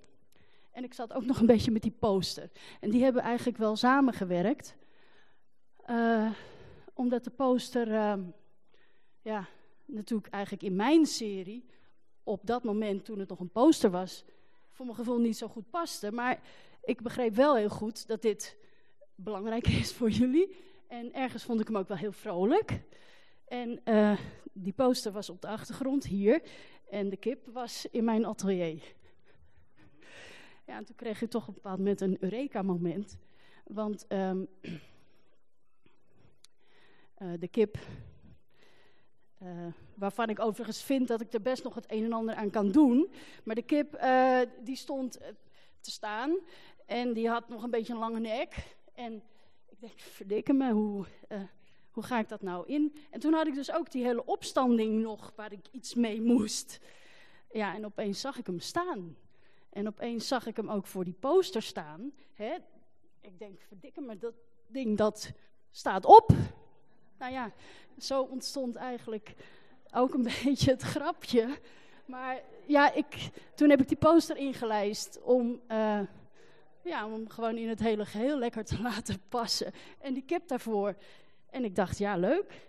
En ik zat ook nog een beetje met die poster. En die hebben eigenlijk wel samengewerkt. Uh, omdat de poster, uh, ja, natuurlijk eigenlijk in mijn serie, op dat moment toen het nog een poster was, voor mijn gevoel niet zo goed paste. Maar ik begreep wel heel goed dat dit belangrijk is voor jullie. En ergens vond ik hem ook wel heel vrolijk. En uh, die poster was op de achtergrond hier. En de kip was in mijn atelier. Ja, en toen kreeg je toch op een bepaald moment een Eureka-moment. Want um, uh, de kip eh, waarvan ik overigens vind dat ik er best nog het een en ander aan kan doen. Maar de kip eh, die stond eh, te staan en die had nog een beetje een lange nek. En ik denk, verdikke me, hoe, eh, hoe ga ik dat nou in? En toen had ik dus ook die hele opstanding nog waar ik iets mee moest. Ja, en opeens zag ik hem staan. En opeens zag ik hem ook voor die poster staan. Hè? Ik denk, verdikke me, dat ding dat staat op. Nou ja, zo ontstond eigenlijk ook een beetje het grapje. Maar ja, ik, toen heb ik die poster ingelijst om, eh, ja, om gewoon in het hele geheel lekker te laten passen. En die kip daarvoor. En ik dacht, ja, leuk.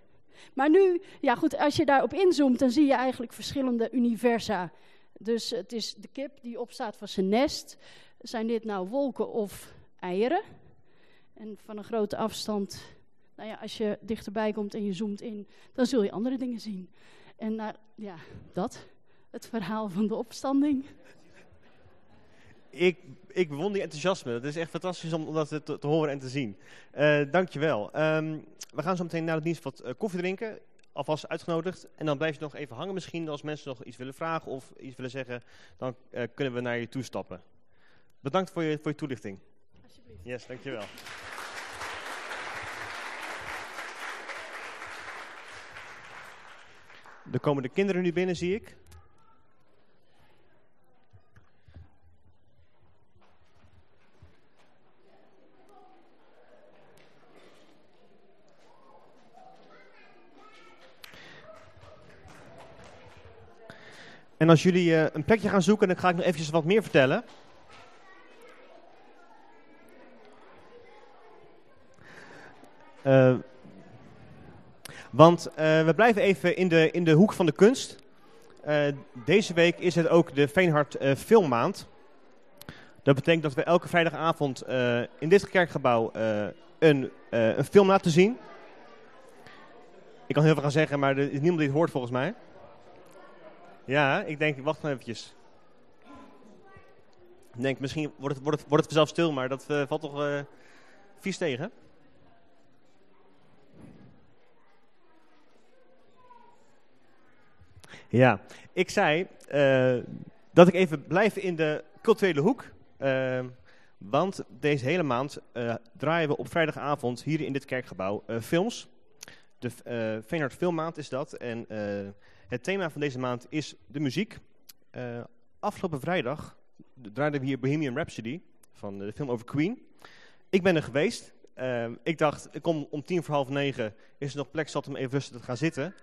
Maar nu, ja goed, als je daarop inzoomt, dan zie je eigenlijk verschillende universa. Dus het is de kip die opstaat van zijn nest. Zijn dit nou wolken of eieren? En van een grote afstand, nou ja, als je dichterbij komt en je zoomt in, dan zul je andere dingen zien. En nou, ja, dat, het verhaal van de opstanding. Ik, ik bewonder die enthousiasme. Het is echt fantastisch om, om dat te, te horen en te zien. Uh, dankjewel. Um, we gaan zo meteen na de dienst wat uh, koffie drinken. Alvast uitgenodigd. En dan blijf je nog even hangen misschien. Als mensen nog iets willen vragen of iets willen zeggen, dan uh, kunnen we naar je toe stappen. Bedankt voor je, voor je toelichting. Alsjeblieft. Yes, dankjewel. Er komen de kinderen nu binnen, zie ik. En als jullie uh, een plekje gaan zoeken, dan ga ik nog eventjes wat meer vertellen. Uh, want uh, we blijven even in de, in de hoek van de kunst. Uh, deze week is het ook de Veenhard uh, Filmmaand. Dat betekent dat we elke vrijdagavond in dit kerkgebouw een, een film laten zien. Ik kan heel veel gaan zeggen, maar er is niemand die het hoort volgens mij. Ja, ik denk, wacht nog eventjes. Ik denk, misschien wordt het, wordt het, wordt het vanzelf stil, maar dat valt toch vies tegen. Ja, ik zei uh, dat ik even blijf in de culturele hoek. Uh, want deze hele maand uh, draaien we op vrijdagavond hier in dit kerkgebouw films. De Veenhard Filmmaand is dat. En het thema van deze maand is de muziek. afgelopen vrijdag draaiden we hier Bohemian Rhapsody van de film over Queen. Ik ben er geweest. ik dacht, ik kom om tien voor half negen. Is er nog plek zat om even rustig te gaan zitten?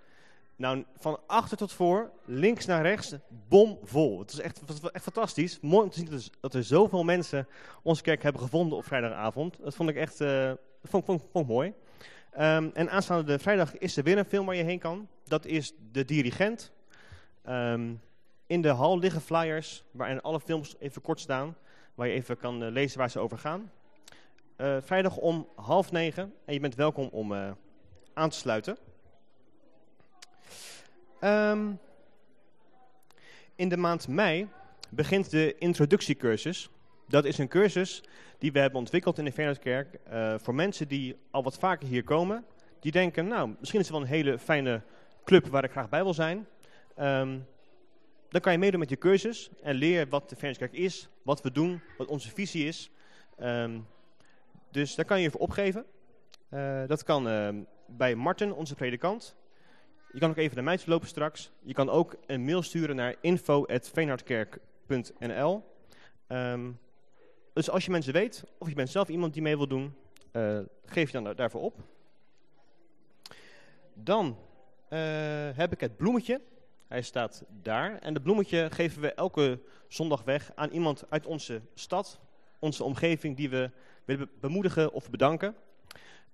Nou, van achter tot voor, links naar rechts, bomvol. Het is echt, het echt fantastisch. Mooi om te zien dat er, zoveel mensen onze kerk hebben gevonden op vrijdagavond. Dat vond ik echt uh, vond, vond, vond mooi. Um, en aanstaande vrijdag is er weer een film waar je heen kan. Dat is De Dirigent. Um, in de hal liggen flyers waarin alle films even kort staan. Waar je even kan uh, lezen waar ze over gaan. Uh, vrijdag om half negen. En je bent welkom om aan te sluiten. Um, in de maand mei begint de introductiecursus. Dat is een cursus die we hebben ontwikkeld in de Veenhardkerk uh, voor mensen die al wat vaker hier komen. Die denken, nou, misschien is het wel een hele fijne club waar ik graag bij wil zijn. Um, dan kan je meedoen met je cursus en leer wat de Veenhardkerk is, wat we doen, wat onze visie is. Um, dus daar kan je je voor opgeven. Uh, dat kan bij Martin, onze predikant. Je kan ook even naar mij lopen straks. Je kan ook een mail sturen naar info.veenhardkerk.nl um, Dus als je mensen weet, of je bent zelf iemand die mee wil doen, uh, geef je dan daarvoor op. Dan uh, heb ik het bloemetje. Hij staat daar. En het bloemetje geven we elke zondag weg aan iemand uit onze stad, onze omgeving, die we willen bemoedigen of bedanken.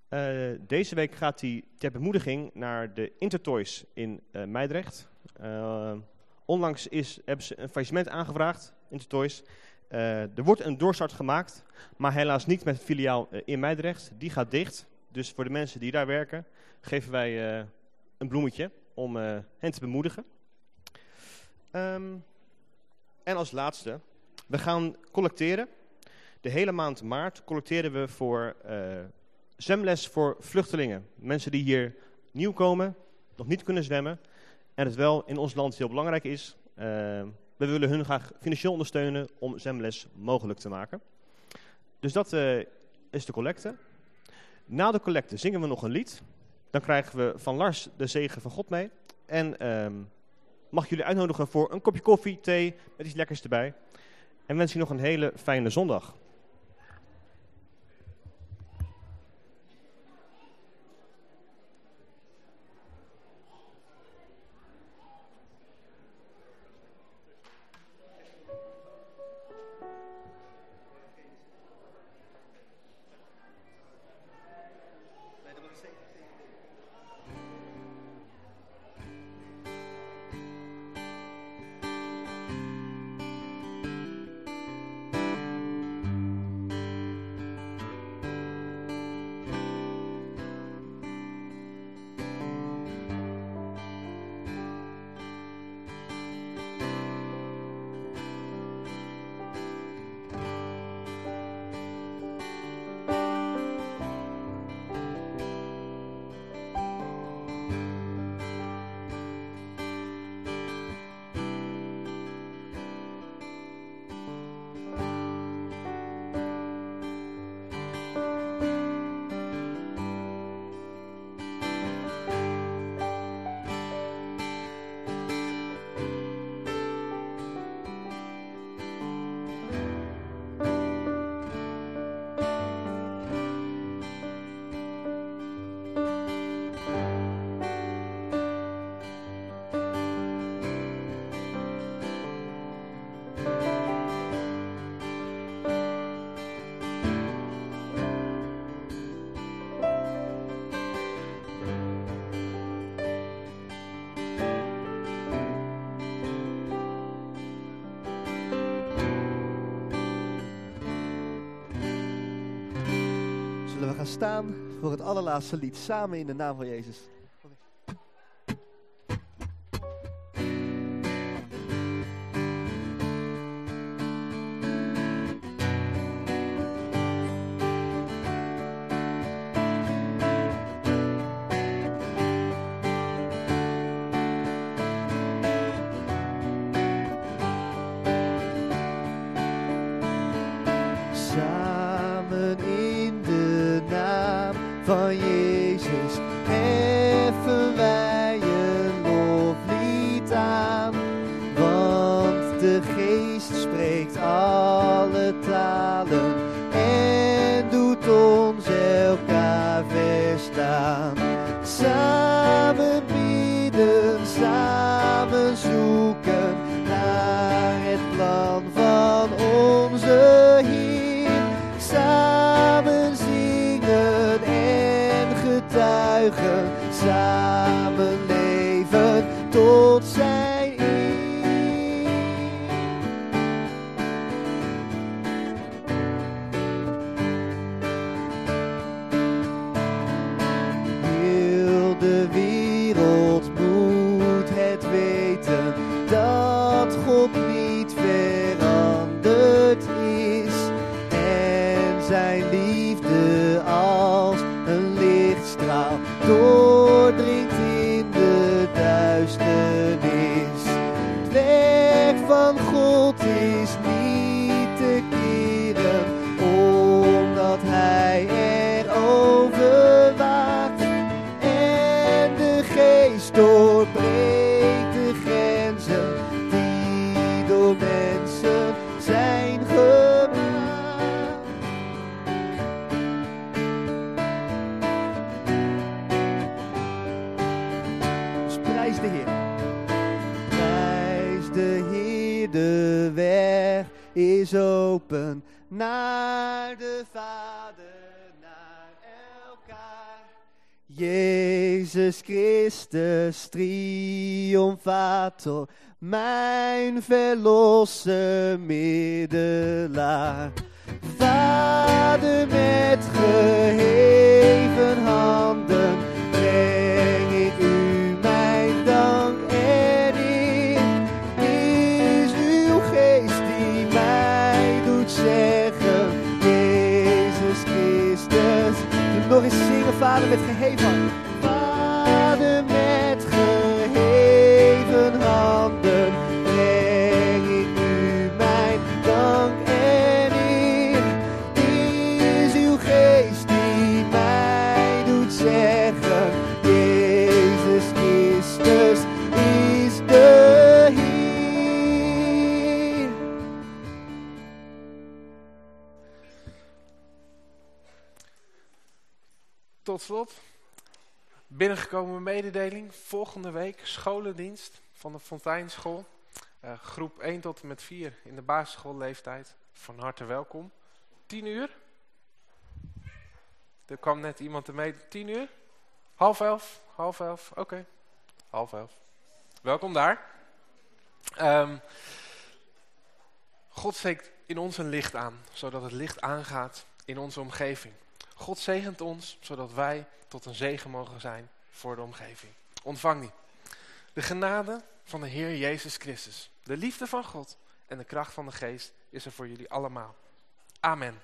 Uh, deze week gaat hij ter bemoediging naar de Intertoys in uh, Meidrecht. Uh, onlangs is, hebben ze een faillissement aangevraagd, Intertoys. er wordt een doorstart gemaakt, maar helaas niet met het filiaal in Meidrecht. Die gaat dicht. Dus voor de mensen die daar werken, geven wij een bloemetje om hen te bemoedigen. Um, en als laatste, we gaan collecteren. De hele maand maart collecteren we voor zwemles voor vluchtelingen. Mensen die hier nieuw komen, nog niet kunnen zwemmen en het wel in ons land heel belangrijk is. Uh, we willen hun graag financieel ondersteunen om zwemles mogelijk te maken. Dus dat uh, is de collecte. Na de collecte zingen we nog een lied. Dan krijgen we van Lars de zegen van God mee. En uh, mag ik jullie uitnodigen voor een kopje koffie, thee, met iets lekkers erbij. En wens je nog een hele fijne zondag. Staan voor het allerlaatste lied. Samen in de naam van Jezus. Christus triomfator, mijn verlosse middelaar. Vader met geheven handen, Nog eens zingen, Vader met geheven slot, binnengekomen mededeling. Volgende week scholendienst van de Fonteinschool. Uh, groep 1 tot en met 4 in de basisschoolleeftijd. Van harte welkom. 10 uur. Er kwam net iemand ermee. 10 uur? Half elf? Half elf? Oké. Half elf. Welkom daar. Um, God steekt in ons een licht aan, zodat het licht aangaat in onze omgeving. God zegent ons, zodat wij tot een zegen mogen zijn voor de omgeving. Ontvang die. De genade van de Heer Jezus Christus, de liefde van God en de kracht van de geest is er voor jullie allemaal. Amen.